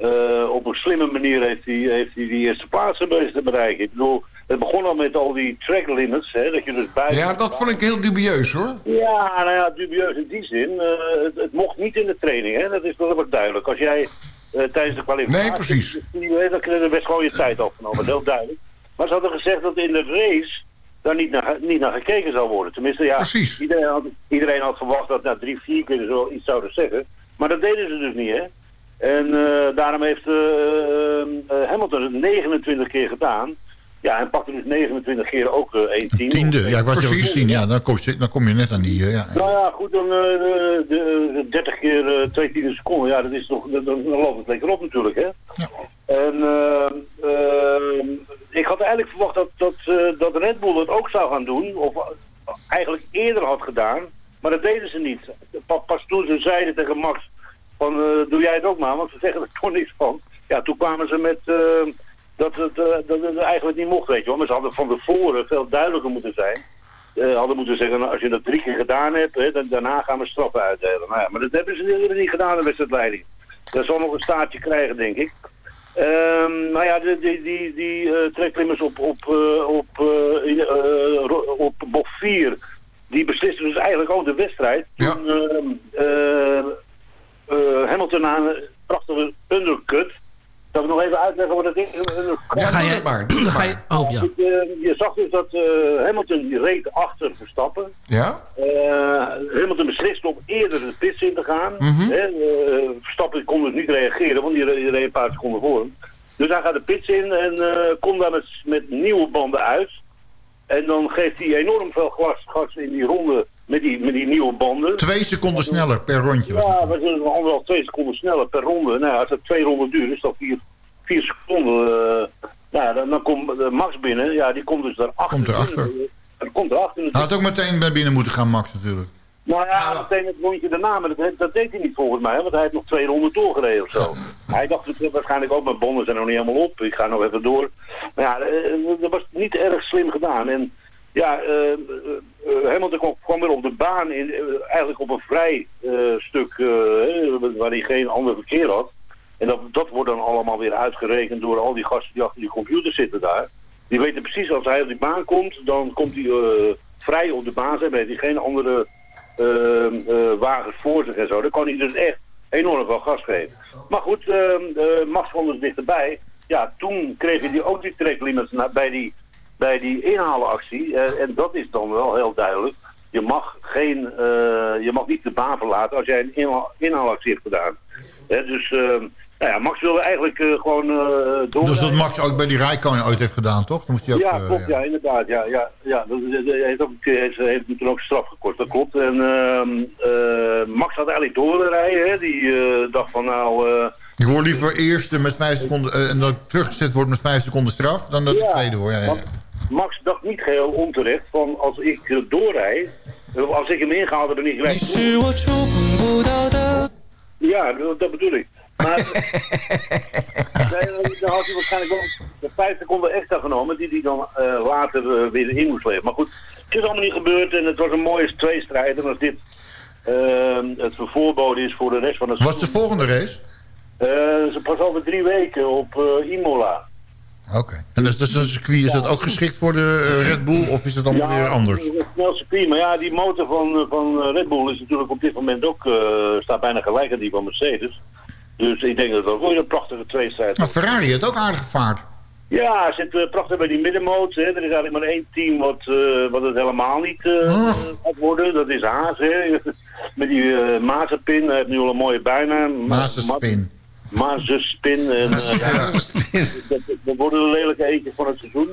eh, op een slimme manier heeft hij, heeft hij die eerste plaats weten te bereiken. Ik bedoel, het begon al met al die track limits, hè, dat je dus buiten... Ja, dat vond ik heel dubieus hoor. Ja, nou ja, dubieus in die zin. eh, het, het mocht niet in de training, hè? dat is wel wat duidelijk. Als jij eh, tijdens de kwalificatie... Nee, precies. Dan kun je er best gewoon je tijd afgenomen, heel duidelijk. Maar ze hadden gezegd dat in de race daar niet naar, niet naar gekeken zou worden. Tenminste, ja, Iedereen, had, iedereen had verwacht dat na drie, vier keer ze wel iets zouden zeggen. Maar dat deden ze dus niet, hè. En eh, daarom heeft eh, eh, Hamilton het 29 keer gedaan. Ja, en pakte dus 29 keer ook eh één tiende. Tiende, ja, ik was al gezien. Ja, dan kom, je, dan kom je net aan die... ja. Nou ja, goed, dan eh, de, de, de 30 keer twee tiende seconden, ja, dat is toch, dan, dan loopt het lekker op natuurlijk, hè. En eh, eh, ik had eigenlijk verwacht dat, dat, eh, dat Red Bull het ook zou gaan doen, of eigenlijk eerder had gedaan, maar dat deden ze niet. Pa- Pas toen ze zeiden tegen Max van, eh, doe jij het ook maar, want ze zeggen er toch niks van. Ja, toen kwamen ze met eh, dat, het, eh, dat het eigenlijk niet mocht, weet je wel. Maar ze hadden van tevoren veel duidelijker moeten zijn eh, hadden moeten zeggen, nou, als je dat drie keer gedaan hebt, hè, dan, daarna gaan we straffen uitdelen. Nou ja, maar dat hebben ze niet- niet gedaan in wedstrijdleiding. Dat zal nog een staartje krijgen, denk ik. Ehm nou ja, die, die, die, die treklimmers op, op, op, op bocht 4, die beslisten dus eigenlijk ook de wedstrijd. Toen ehm, eh, eh, Hamilton aan een prachtige undercut. Zal ik nog even uitleggen wat het is? Een undercut? Ga je, dan [clears throat] ga je, oh ja. Goed, eh, je zag dus dat eh, Hamilton die reed achter Verstappen. Ja? Eh, Hamilton besliste om eerder de pits in te gaan. Hè, eh, Verstappen kon dus niet reageren, want die re- die reed een paar seconden voor hem. Dus hij gaat de pits in en eh, komt daar met, met nieuwe banden uit. En dan geeft hij enorm veel glas, gas in die ronde met die, met die nieuwe banden. Twee seconden sneller per rondje. Ja, we zijn anderhalf, twee seconden sneller per ronde. Nou, als het twee ronden duurt, is dat vier, vier seconden. eh, nou, dan, dan komt Max binnen. Ja, die komt dus daarachter. Komt erachter. En komt erachter. Hij had ook meteen naar binnen moeten gaan, Max, natuurlijk. Nou ja, meteen het rondje daarna, maar dat, dat deed hij niet volgens mij, want hij heeft nog twee ronden doorgereden of zo. Hij dacht waarschijnlijk ook, mijn bonden zijn nog niet helemaal op, ik ga nog even door. Maar ja, eh, dat was niet erg slim gedaan. En ja, eh, Hamilton kwam, kwam weer op de baan, in, eh, eigenlijk op een vrij eh, stuk eh, waar hij geen ander verkeer had. En dat, dat wordt dan allemaal weer uitgerekend door al die gasten die achter die computer zitten daar. Die weten precies als hij op die baan komt, dan komt hij eh, vrij op de baan heeft hij geen andere eh, wagens voor zich en zo. Dan kan hij dus echt enorm veel gas geven. Maar goed, ehm, eh, Max dus dichterbij. Ja, toen kreeg hij die, ook die tracklimits bij die, bij die inhaalactie. Eh, en dat is dan wel heel duidelijk. Je mag, geen, eh, je mag niet de baan verlaten als jij een inhaal- inhaalactie hebt gedaan. Dus ehm, nou ja, Max wilde eigenlijk gewoon door. Dus dat Max ook bij die Rijkonen ooit heeft gedaan, toch? Dan moest hij ook, Ja, klopt, ja, inderdaad. Ja, ja, ja. Dat, heeft, ook, heeft, heeft toen ook straf gekort, dat klopt. En ehm, eh, Max had eigenlijk door willen rijden, hè. Die dacht van nou... Ik hoor liever eerste met vijf seconden... en dat teruggezet wordt met vijf seconden straf... dan dat de tweede hoor. Ja, ja. want Max dacht niet geheel onterecht van als ik uh, doorrijd, als ik hem ingehaald heb en ik rijd door. Ja, dat, bedoel ik. Maar [laughs] dan had hij waarschijnlijk wel de vijf seconden extra genomen die hij dan eh, later eh, weer in moest leveren. Maar goed, het is allemaal niet gebeurd en het was een mooie tweestrijd. En als dit eh, het vervoorboden is voor de rest van het Wat is de volgende race? Eh, ze pas over drie weken op eh, Imola. Oké. En dus, dus dat circuit, is dat ook geschikt voor de eh, Red Bull... of is het allemaal weer anders? Het snel circuit, maar ja, die motor van, eh, van eh, Red Bull is natuurlijk op dit moment ook, staat bijna gelijk aan die van Mercedes. Dus ik denk dat dat wel een prachtige tweestrijd Maar Ferrari heeft ook aardig gevaard. Ja, zit eh, prachtig bij die middenmoot. Hè. Er is eigenlijk maar één team wat, wat het helemaal niet eh gaat worden. Dat is Haas. Hè. [laughs] Met die Mazepin. Hij heeft nu al een mooie bijnaam. Mazepin. Mazepin. En, [laughs] eh, ja, [laughs] dat, dat worden de lelijke eentjes van het seizoen.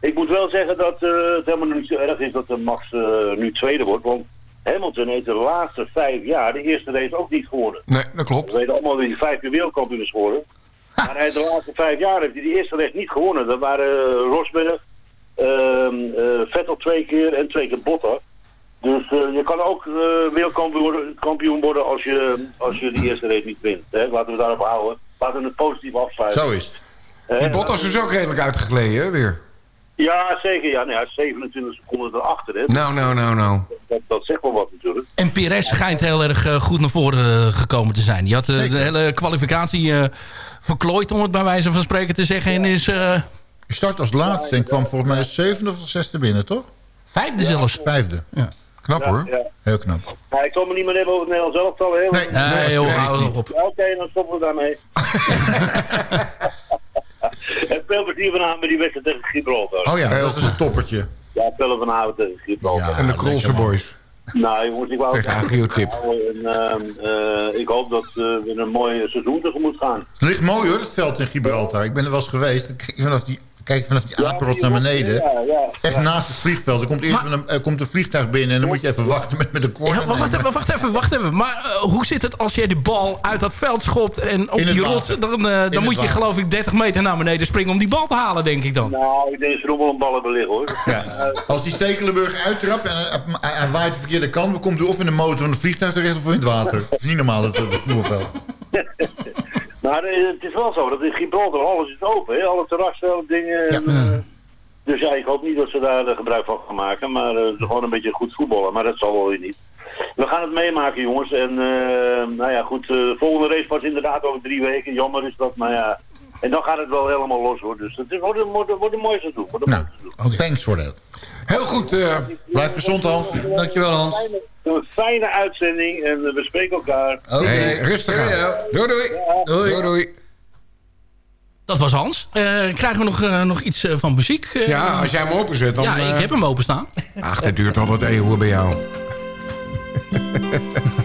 Ik moet wel zeggen dat eh, het helemaal niet zo erg is dat de Max eh, nu tweede wordt. Want Hamilton heeft de laatste vijf jaar de eerste race ook niet gewonnen. Nee, dat klopt. We weten allemaal dat hij vijf keer wereldkampioen is geworden. Maar hij de laatste vijf jaar heeft hij die eerste race niet gewonnen. Dat waren Rosberg, eh, Vettel twee keer en twee keer Bottas. Dus eh, je kan ook eh, wereldkampioen worden, kampioen worden als je, als je die eerste race niet wint. Hè? Laten we daarop houden. Laten we het positief afsluiten. Zo is het. Die Bottas is ook redelijk uitgegleden, hè, weer. Ja, zeker. Ja, nou ja, 27 seconden erachter. Hè? Nou, nou, nou, nou. Dat, dat zegt wel wat natuurlijk. En Perez schijnt heel erg eh, goed naar voren gekomen te zijn. Die had de hele kwalificatie eh, verklooid, om het bij wijze van spreken te zeggen. En is eh, Je start als laatste en kwam volgens mij zevende of zesde binnen, toch? vijfde zelfs. Vijfde. Ja. Knap hoor. Ja. Heel knap. Ja, ik zal me niet meer hebben over het Nederlands elftal. Heel Nee, Nee, joh, hou er op. Ja, Oké, dan stoppen we daarmee. [laughs] en veel plezier vanavond met die wedstrijd tegen Gibraltar. Oh ja, dat is een toppertje. Ja, veel vanavond tegen Gibraltar. Ja, En de Krolse boys. Nou, jongens, ik wou Tegen Agriotip. En, eh, ik hoop dat eh, we een mooi seizoen tegemoet gaan. Het ligt mooi hoor, het veld in Gibraltar. Ik ben er wel eens geweest. Ik vanaf die, kijk vanaf die apenrot naar beneden. Ja, ja. Echt naast het vliegveld. Er komt eerst een, er komt een vliegtuig binnen en dan moet je even wachten met, met een maar wacht even, wacht even, wacht even. Maar eh, hoe zit het als jij de bal uit dat veld schopt en op die rot... water. Dan, eh, dan moet je water. geloof ik 30 meter naar beneden springen om die bal te halen, denk ik dan. Nou, ik denk dat ze nog wel een bal hebben liggen hoor. Ja. Als die Stekelenburg uittrapt en hij, waait de verkeerde kant... dan komt hij of in de motor van het vliegtuig terecht of in het water. Dat is niet normaal, het, het vloerveld. Maar eh, het is wel zo dat in Gibraltar alles is open, hè? alle terrassen, alle dingen. en, eh, dus ja, ik hoop niet dat ze daar eh, gebruik van gaan maken, maar gewoon een beetje goed voetballen. Maar dat zal wel weer niet. We gaan het meemaken, jongens. En nou ja, goed, de volgende race was inderdaad over drie weken. Jammer is dat, maar ja. En dan gaat het wel helemaal los hoor. Dus het is- wordt een, wordt een, wordt een mooi seizoen. Wordt een Nou, mooi seizoen. thanks voor dat. Heel goed. eh, Blijf gezond, Hans. Dankjewel, Hans. Fijne, een fijne uitzending en we spreken elkaar. Oké. hey, rustig aan. Doei, doei. Doei, doei. Dat was Hans. Eh, krijgen we nog, eh, nog iets eh, van muziek? Ja, als jij hem openzet, dan... ja, ik heb hem openstaan. Ach, dat duurt al wat eeuwen bij jou. [laughs]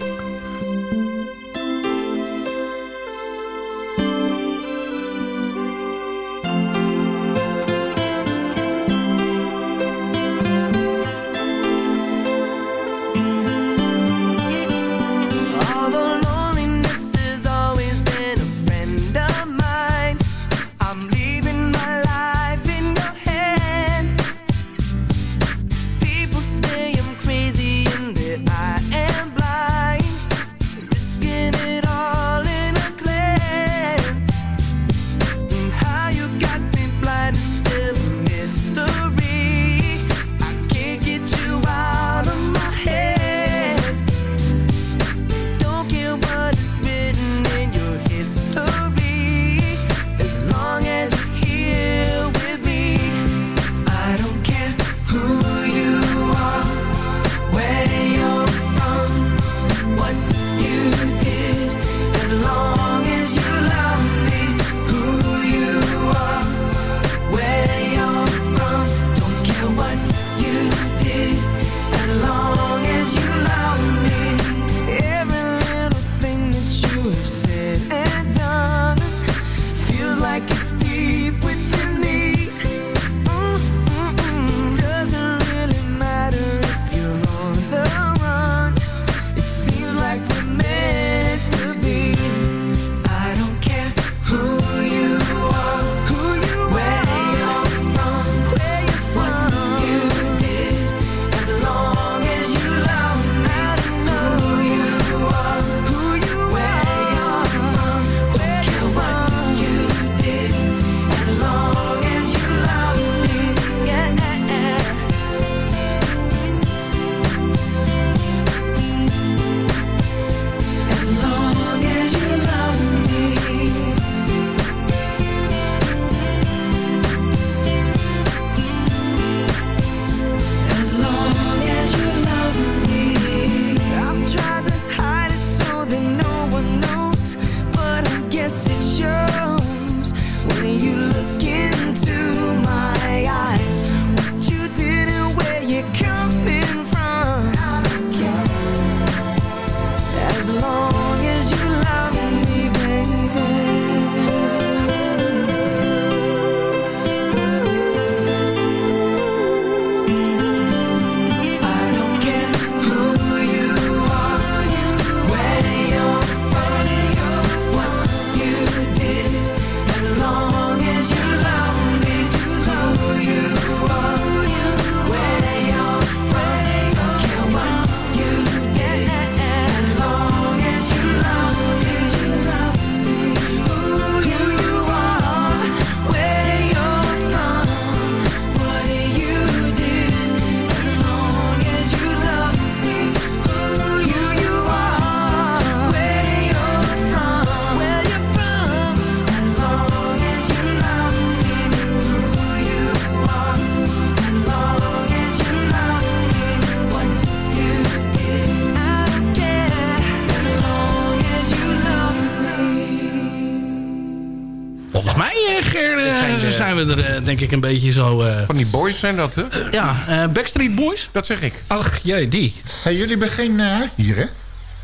we er eh, denk ik een beetje zo... eh, Van die boys zijn dat, hè? ja, eh, Backstreet Boys? Dat zeg ik. Ach, jee, die. Hey, jullie hebben geen uh, huisdieren?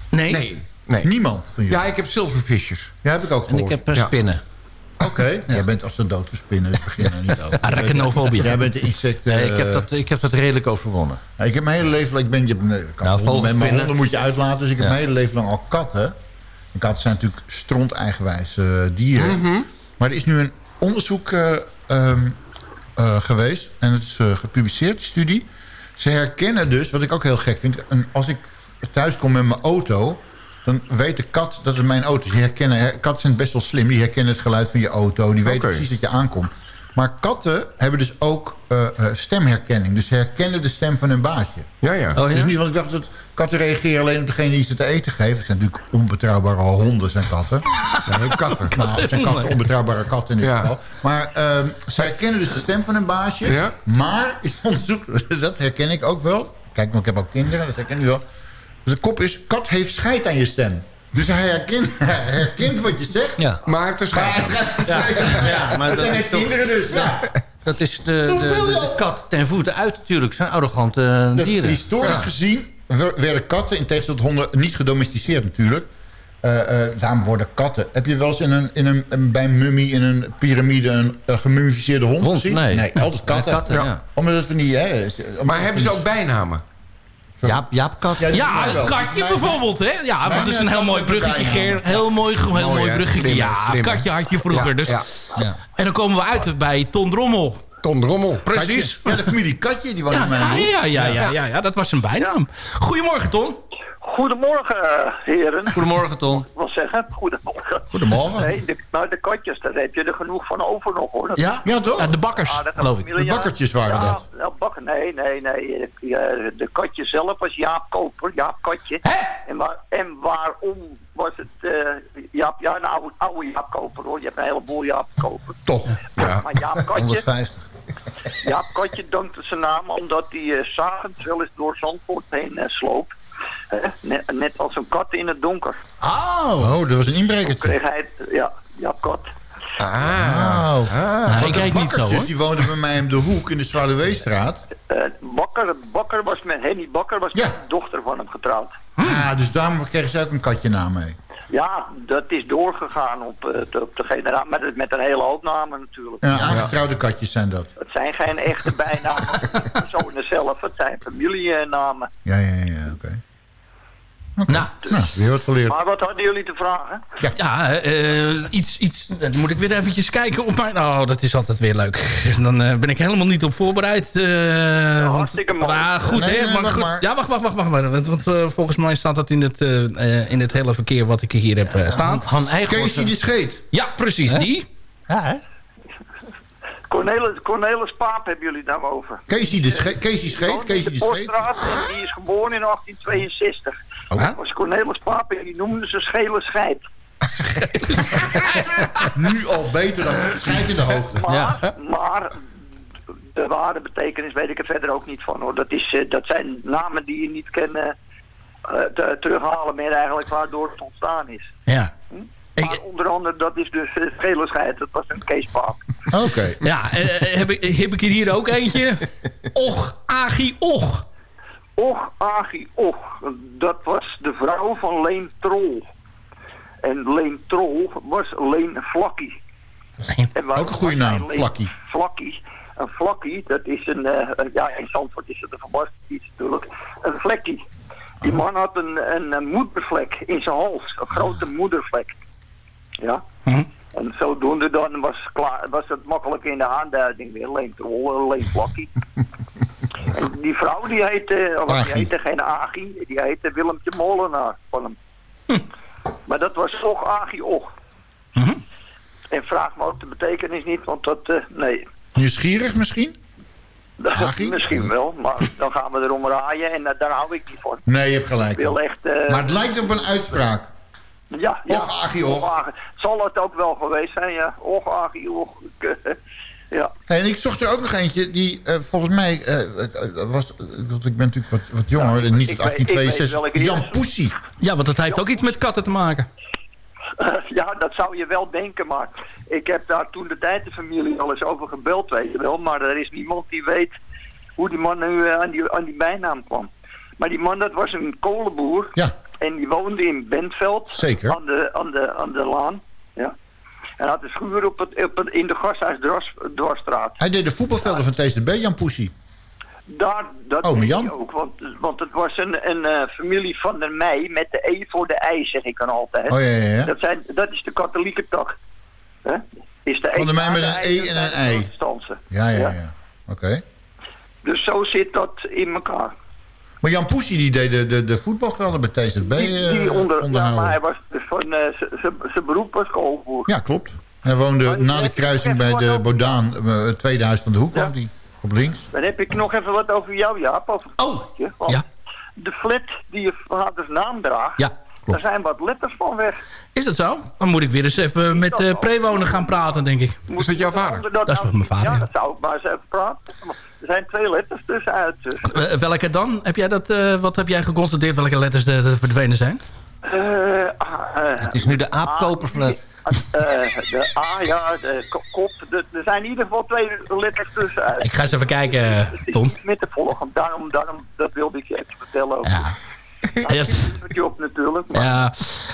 Nee. Nee. nee. Niemand van jullie? Ja, ik heb zilvervisjes. Ja, heb ik ook En gehoord. ik heb Ja. spinnen. Oké, jij bent als een dood voor spinnen, dus begin er niet over. [laughs] Arachnofobie. Jij bent de insecten... Nee, ik, heb dat, ik heb dat redelijk overwonnen. Ja, ik heb mijn hele leven lang... Ik ben, je, hebt- ik kan Nou, honden- met mijn vogelspinnen. honden moet je uitlaten. Dus ik heb mijn hele leven lang al katten. En katten zijn natuurlijk stront-eigenwijs eh, dieren. Mhm. Maar er is nu een onderzoek eh, ehm, eh, geweest. En het is eh, gepubliceerd, die studie. Ze herkennen dus, wat ik ook heel gek vind... Een, als ik thuis kom met mijn auto... dan weet de kat dat het mijn auto is. Die herkennen, her- katten zijn best wel slim. Die herkennen het geluid van je auto. Die weten precies dat je aankomt. Maar katten hebben dus ook eh, stemherkenning. Dus ze herkennen de stem van hun baasje. Ja, ja. Oh, Dus want ik dacht dat katten reageren alleen op degene die ze te eten geven. Het zijn natuurlijk onbetrouwbare honden, zijn katten. [laughs] Nee, katten. Nou, het zijn katten, onbetrouwbare katten in dit Ja. geval. Maar ehm zij herkennen dus de stem van hun baasje. Ja. Maar is onderzoek, [laughs] dat herken ik ook wel. Kijk, want ik heb ook kinderen, dat herken ik wel. Dus de kop is, kat heeft scheid aan je stem. Dus hij herkent, [laughs] hij herkent wat je zegt. Ja. Maar hij heeft er Maar hij schijt. schijt- Ja, maar dat dat zijn toch- kinderen dus. Ja. Dat is de, de, de, de kat ten voeten uit natuurlijk. zijn arrogante eh, Dat dieren. Historisch Ja. gezien werden katten, in tegenstelling tot honden, niet gedomesticeerd natuurlijk. Eh, eh, daarom worden katten. Heb je wel eens in een, in een, bij een mummie in een piramide een uh, gemummificeerde hond, Hond, gezien? nee. altijd [laughs] katten. katten, ja. ja. Omdat van die... Hè, Maar hebben ze ook bijnamen? Jaap, Jaap kat. Ja, een katje Mijn- bijvoorbeeld, hè? Ja, dat is een heel mooi bruggetje. Geer. Heel mooi, heel Mooi, bruggetje. Ja, katje had je vroeger. Ja, dus. ja. Ja. En dan komen we uit bij Ton Drommel. Ton Drommel. Precies. Ja, de familie Katje, die woont Ja, in mijn ja, ja, ja, ja, ja, ja, dat was zijn bijnaam. Goedemorgen, Ton. Goedemorgen, eh, heren. Goedemorgen, Ton. Ik wil zeggen, goedemorgen. Goedemorgen. Nee, de, nou, de katjes, daar heb je er genoeg van over nog, hoor. Dat- Ja? Ja, toch? Ja, de bakkers, Aardige geloof ik. De bakkertjes waren ja, dat. Ja, bakken, nee, nee, nee. Ja, De katje zelf was Jaap Koper, Jaap Katje. En, waar, en waarom was het eh, Jaap, ja, een oude, oude Jaap Koper, hoor. Je hebt een heleboel Jaap Koper. Toch. Ja. Maar Jaap Katje, [laughs] 150. Jaap Katje dankte zijn naam omdat hij s s'avonds wel eens door Zandvoort heen eh, sloop. Eh, net, net als een kat in het donker. Oh. Oh, dat was een inbrekertje. Kreeg hij, ja, Jaap Kat. Ah. Nou, ik heet niet zo, hoor. die woonden bij mij om de hoek in de Zwaluweestraat. Eh, Bakker, Bakker was met Henny Bakker was Ja. met de dochter van hem getrouwd. Ah, dus daarom kregen ze ook een katje naam mee. Ja, dat is doorgegaan op, eh, de, op de generatie, met, met een hele hoop namen natuurlijk. Ja, aangetrouwde katjes zijn dat. Het zijn geen echte bijnamen [laughs] personen zelf, het zijn familienamen. Ja, ja, ja, ja, Nou, Nou, wat geleerd. Maar wat hadden jullie te vragen? ja, eh, iets, iets... Dan moet ik weer eventjes kijken op mijn... Oh, dat is altijd weer leuk. [laughs] Dan eh, ben ik helemaal niet op voorbereid. eh, want- hartstikke mooi. Maar goed, Nee, hè? nee, maar wacht goed. maar. Ja, wacht, wacht, wacht. wacht maar. Want, want volgens mij staat dat in het, eh, eh, in het hele verkeer wat ik hier heb staan. Han, Han die scheet. Ja, precies. Die. Ja, hè? Cornelis, Cornelis Paap hebben jullie het nou. Casey, de sche Casey scheet. Casey de die scheet. Die is geboren in 1862. Oh. Dat was Cornelis en die noemden ze schele scheid. [laughs] Nu al beter dan schijt in de hoogte. Maar, maar de ware betekenis weet ik er verder ook niet van hoor. Dat, is, eh, dat zijn namen die je niet kan eh, eh, te- terughalen meer eigenlijk waardoor het ontstaan is. Ja. Maar onder andere, dat is dus schele scheid. Dat was een Kees Paap. Oké. Ja, heb, ik, heb ik hier ook eentje. [laughs] Och, Agi, och. Och, Agi, och. Dat was de vrouw van Leen Trol. En Leen Trol was Leen Vlakkie. En Ook een goede naam, Leen Vlakkie. Vlakkie. Een vlakkie, dat is een, eh, ja in Zandvoort is het een verbast iets natuurlijk, een vlekkie. Die man had een, een, een moedervlek in zijn hals, een grote moedervlek. Ja. En zodoende dan was, klaar, was het makkelijk in de aanduiding weer, Leen Trol, Leen Vlakkie. [laughs] die vrouw die heette, of die heette geen Agi, die heette Willemtje Molenaar van hem. Maar dat was Och Agi Och. En vraag me ook de betekenis niet, want dat, eh, nee, Nieuwsgierig misschien? Misschien wel, maar dan gaan we erom raaien en eh, daar hou ik niet van. Nee, je hebt gelijk. Wil echt... eh, Maar het lijkt op een uitspraak. ja, ja. Och. Zal het ook wel geweest zijn, ja. Och, Agi, och. Ja. Hey, en ik zocht er ook nog eentje die eh, volgens mij eh, eh, was... want ik ben natuurlijk wat, wat jonger, en niet ik uit weet- ik weet 1862. welke Jan. Poesie. Ja, want dat heeft ook iets met katten te maken. [laughs] Ja, dat zou je wel denken, maar ik heb daar toen de tijd de familie al eens over gebeld, weet je wel. Maar er is niemand die weet hoe die man nu aan, die, aan die bijnaam kwam. Maar die man, dat was een kolenboer. Ja. En die woonde in Bentveld. Zeker. Aan de, aan de, aan de laan. En had een schuur op het, op het, in de Gasthuisdwarsstraat. Hij deed de voetbalvelden van TSB, Jan Poesie. Daar, dat weet Jan. ook, want, want het was een, een eh, familie van de mei met de E voor de I, zeg ik dan altijd. Oh, ja, ja, ja. Dat, zijn, dat is de katholieke tak. Hè? Is de Van de mei met een E en een ei. protestanten. Ja, ja, ja. Oké. Dus zo zit dat in elkaar. Maar Jan Poesie die deed de, de, de voetbalvelden bij TSB Die, die eh, onder, ja, onderhouden. maar hij was dus van, eh, zijn beroep was koolboer. Ja, klopt. En hij woonde na de kruising bij de Bodaan, eh, het tweede huis van de hoek, woont hij. Op links. Dan heb ik nog even wat over jou, Jaap. Over oh, ja. De flat die je vaders naam draagt, Ja, daar zijn wat letters van weg. Is dat zo? Dan moet ik weer eens even met de prewoner gaan praten, denk ik. Is dat jouw vader? Dat is mijn vader, Ja, ja. dat zou ik maar eens even praten. Er zijn twee letters tussenuit. Dus. Eh, welke dan? Heb jij dat, eh, wat heb jij geconstateerd welke letters er er verdwenen zijn? Eh, ah, eh, Het is nu de aapkoperflat. eh, de A, ja, de ko- kop. de- er zijn in ieder geval twee letters tussenuit. Ik ga eens even kijken, eh, Tom. Met de volgende. Daarom, daarom, dat wilde ik je even vertellen. Ja. Ja, je op natuurlijk. Maar ja,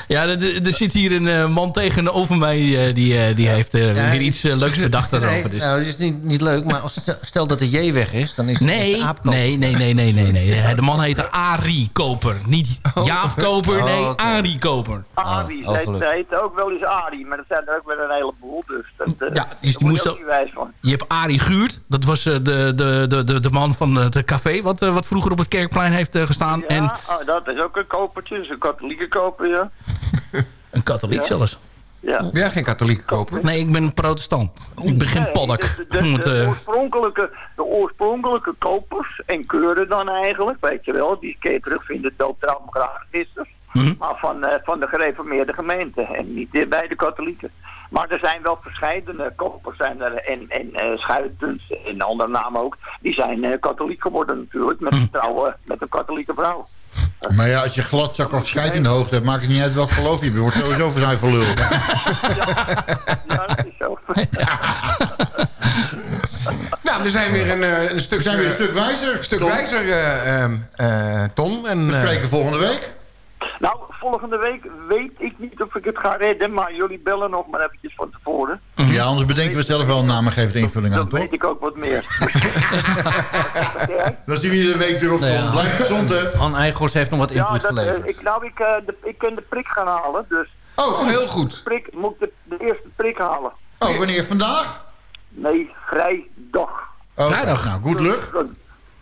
ja er, zit hier een eh, man tegenover mij eh, die, eh, die heeft eh, Ja, weer iets leuks bedacht Nee, daarover. Dus. nou, dat is niet, niet leuk, maar als, stel dat de J weg is, dan is het Nee, nee, nee, nee, nee, nee, nee. De man heette Arie Koper. Niet Jaap Koper, nee, Oh, oké. Arie Koper. Arie, oh, heet ook wel eens Arie, maar er zijn er ook weer een heleboel. Dus dat, Ja, dus daar die moest ook ook- niet wijs van. Je hebt Arie Guurt. Dat was eh, de, de, de, de, de man van het café wat, wat vroeger op het Kerkplein heeft gestaan. Ja, En ah, dat is ook een kopertje, dat is een katholieke koper, ja. [laughs] een katholiek Ja. zelfs. ja. Ben jij geen katholieke koper? Nee, ik ben een protestant. Ik ben geen Nee, poddak. De, eh, oorspronkelijke, de oorspronkelijke kopers en keuren dan eigenlijk, weet je wel, die kun je terugvinden in de dooptrauwbegrafenissen. Mhm. Maar van, eh, van de gereformeerde gemeente en niet bij de katholieken. Maar er zijn wel verschillende kopers zijn er, en, en eh schuitens en andere namen ook. Die zijn eh, katholiek geworden natuurlijk, met, Mhm. een trouwe, met een katholieke vrouw. Maar ja, als je gladzak of scheid in de hoogte hebt, maakt het niet uit welk geloof je hebt. Je wordt sowieso voor zijn verlul. Ja, dat is zo. Nou, we zijn weer een, eh, een stuk... We zijn weer een eh, stuk wijzer. stuk Tom. wijzer, eh, ehm, eh, Tom. En, We eh, spreken volgende week. Nou, volgende week weet ik niet of ik het ga redden, maar jullie bellen nog maar eventjes van tevoren. Ja, anders bedenken we zelf wel een naam en geven de invulling aan, Dan toch? weet ik ook wat meer. Dan zien we je de week erop. Nou ja. Blijf gezond, hè? Han Eijgors heeft nog wat ja, input dat, eh, geleverd. ik, nou, ik, eh, de, ik kan de prik gaan halen, dus Oh, oh, goed. heel goed. prik, moet ik de, de eerste prik halen. Oh, wanneer? Vandaag? Nee, vrijdag. Oh, Vrijdag. Nou, goed luck.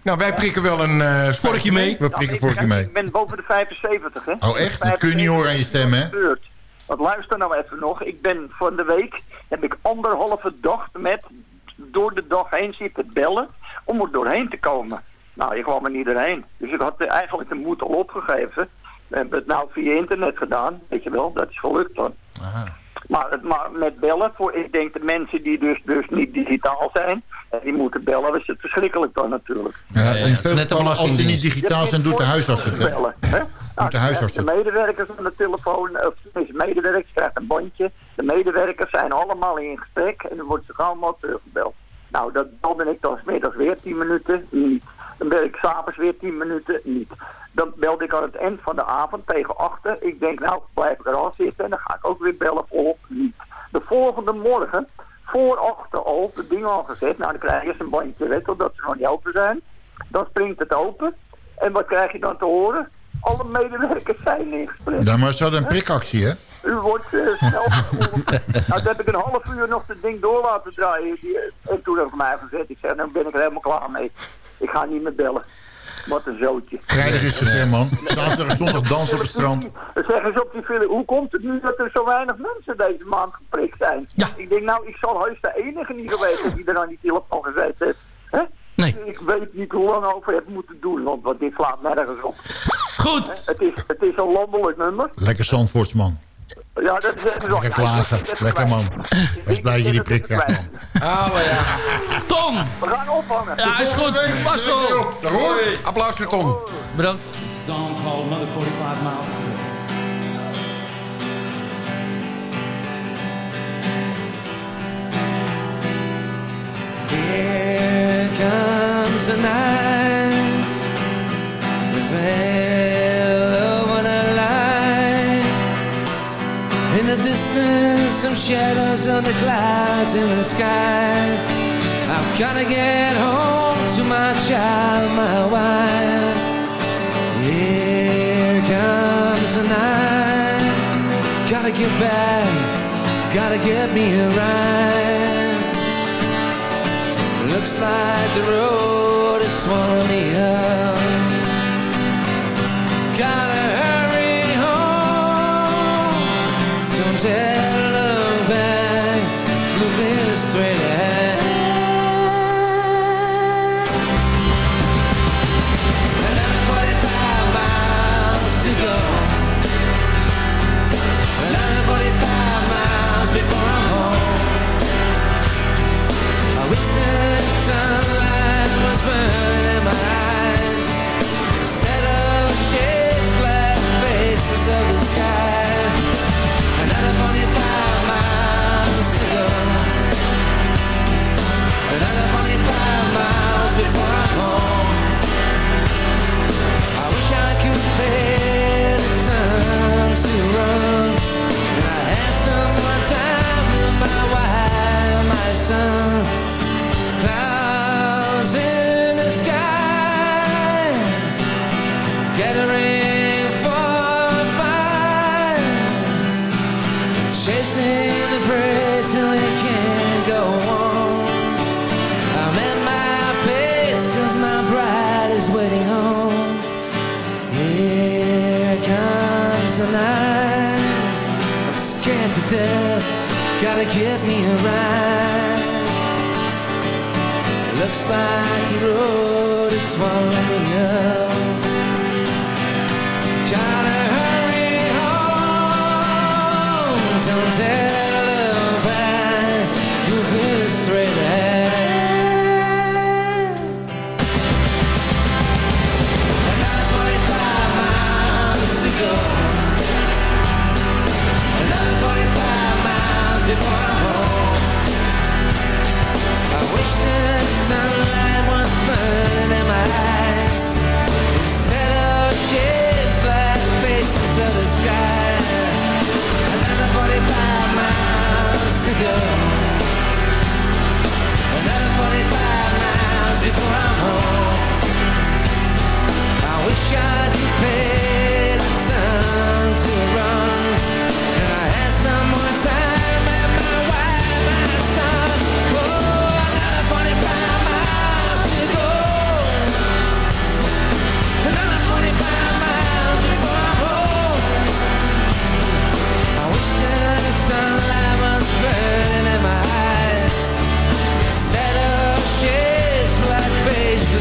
Nou, wij prikken wel een... eh Vorkje mee. We prikken kijk, mee. Ik ben boven de 75, hè. Oh, echt? Dat kun je niet horen aan je stem, hè? Gebeurd. Want luister nou even nog. Ik ben van de week, heb ik anderhalve dag met door de dag heen zitten bellen om er doorheen te komen. Nou, ik kwam er niet doorheen. Dus ik had eigenlijk de moed al opgegeven. We hebben het nou via internet gedaan, weet je wel. Dat is gelukt dan. Maar, maar met bellen, voor, ik denk de mensen die dus, dus niet digitaal zijn, eh, die moeten bellen, dat is het verschrikkelijk dan natuurlijk. Ja, in veel net de gevallen, als ze niet digitaal zijn, doet de huisarts het. Bellen, hè? Nou, de huisarts de medewerkers aan de telefoon, of tenminste, medewerkers krijgen een bandje. De medewerkers zijn allemaal in gesprek en dan wordt ze allemaal teruggebeld. Nou, dat belde ik dan 's middags weer 10 minuten, niet. Dan bel ik s'avonds weer 10 minuten, niet. Dan belde ik aan het eind van de avond tegen achter. Ik denk, nou, blijf ik er al zitten en dan ga ik ook weer bellen voor niet. De volgende morgen, voor achter al, de dingen al gezet. Nou, dan krijg je eerst een bandje, wel, dat ze nog niet open zijn. Dan springt het open. En wat krijg je dan te horen? Alle medewerkers zijn in gesprek. Ja, maar ze hadden een prikactie, hè? U wordt eh, snel [laughs] nou, toen heb ik een half uur nog het ding door laten draaien. Die, en toen heb ik mij gezet. Ik zeg, nou ben ik er helemaal klaar mee. Ik ga niet meer bellen. Wat een zootje. Vrijdag is het weer, man. Zaterdag en zondag [laughs] dansen op het strand. Dan zeggen ze op die film, hoe komt het nu dat er zo weinig mensen deze maand geprikt zijn? Ik denk, nou, ik zal heus de enige niet geweest zijn die er aan die telefoon gezet heeft. Hè? Nee. Ik weet niet hoe lang over heb moeten doen, want, want dit slaat nergens op. Goed. Het is, het is een landelijk nummer. Lekker Zandvoorts, man. Ja, dat is wel... Lekker klagen. Lekker man. Was blij dat je die prik krijgt, man. Oh, ja. Tom! We gaan ophangen. Ja, is goed. Pas op. Daar hoor. Applaus voor Tom. Bedankt. song called Mother 45 Miles. Here comes a night some shadows on the clouds in the sky. I've gotta get home to my child, my wife. Here comes the night. Gotta get back, gotta get me a ride. Looks like the road is swallowing me up.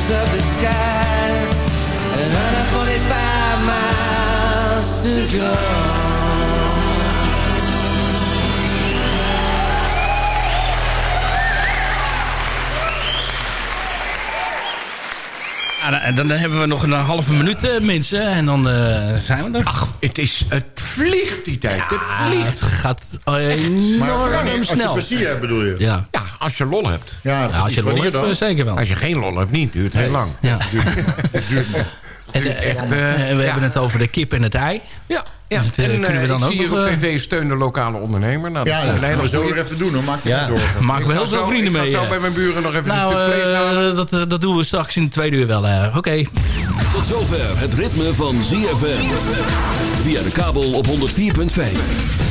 Faces of the sky Another 45 miles to go Ja, dan- dan hebben we nog een halve minuut, eh, mensen. En dan eh, zijn we er. Ach, het is... Het vliegt die tijd. het vliegt. Het gaat enorm Maar als je snel. plezier hebt, bedoel je? Ja. Ja, als je lol hebt. Ja, als je lol hebt, dan? eh, zeker wel. Als je geen lol hebt, niet. Duurt heel lang. Ja. Duurt, [laughs] En, echt, eh, eh, we ja. hebben het over de kip en het ei. Ja, ja. Dat, eh, en kunnen we eh, dan ik ook zie hier op tv steun de lokale ondernemer. Nou, Ja, dat gaan we zo weer even doen. hoor. Maak je niet zorgen. Maken we Ik heel veel zo- vrienden ik ga mee. zo bij mijn buren nog even nou, een stuk vlees halen. dat, dat doen we straks in de tweede uur wel. Oké. Tot zover het ritme van ZFM. Via de kabel op 104.5.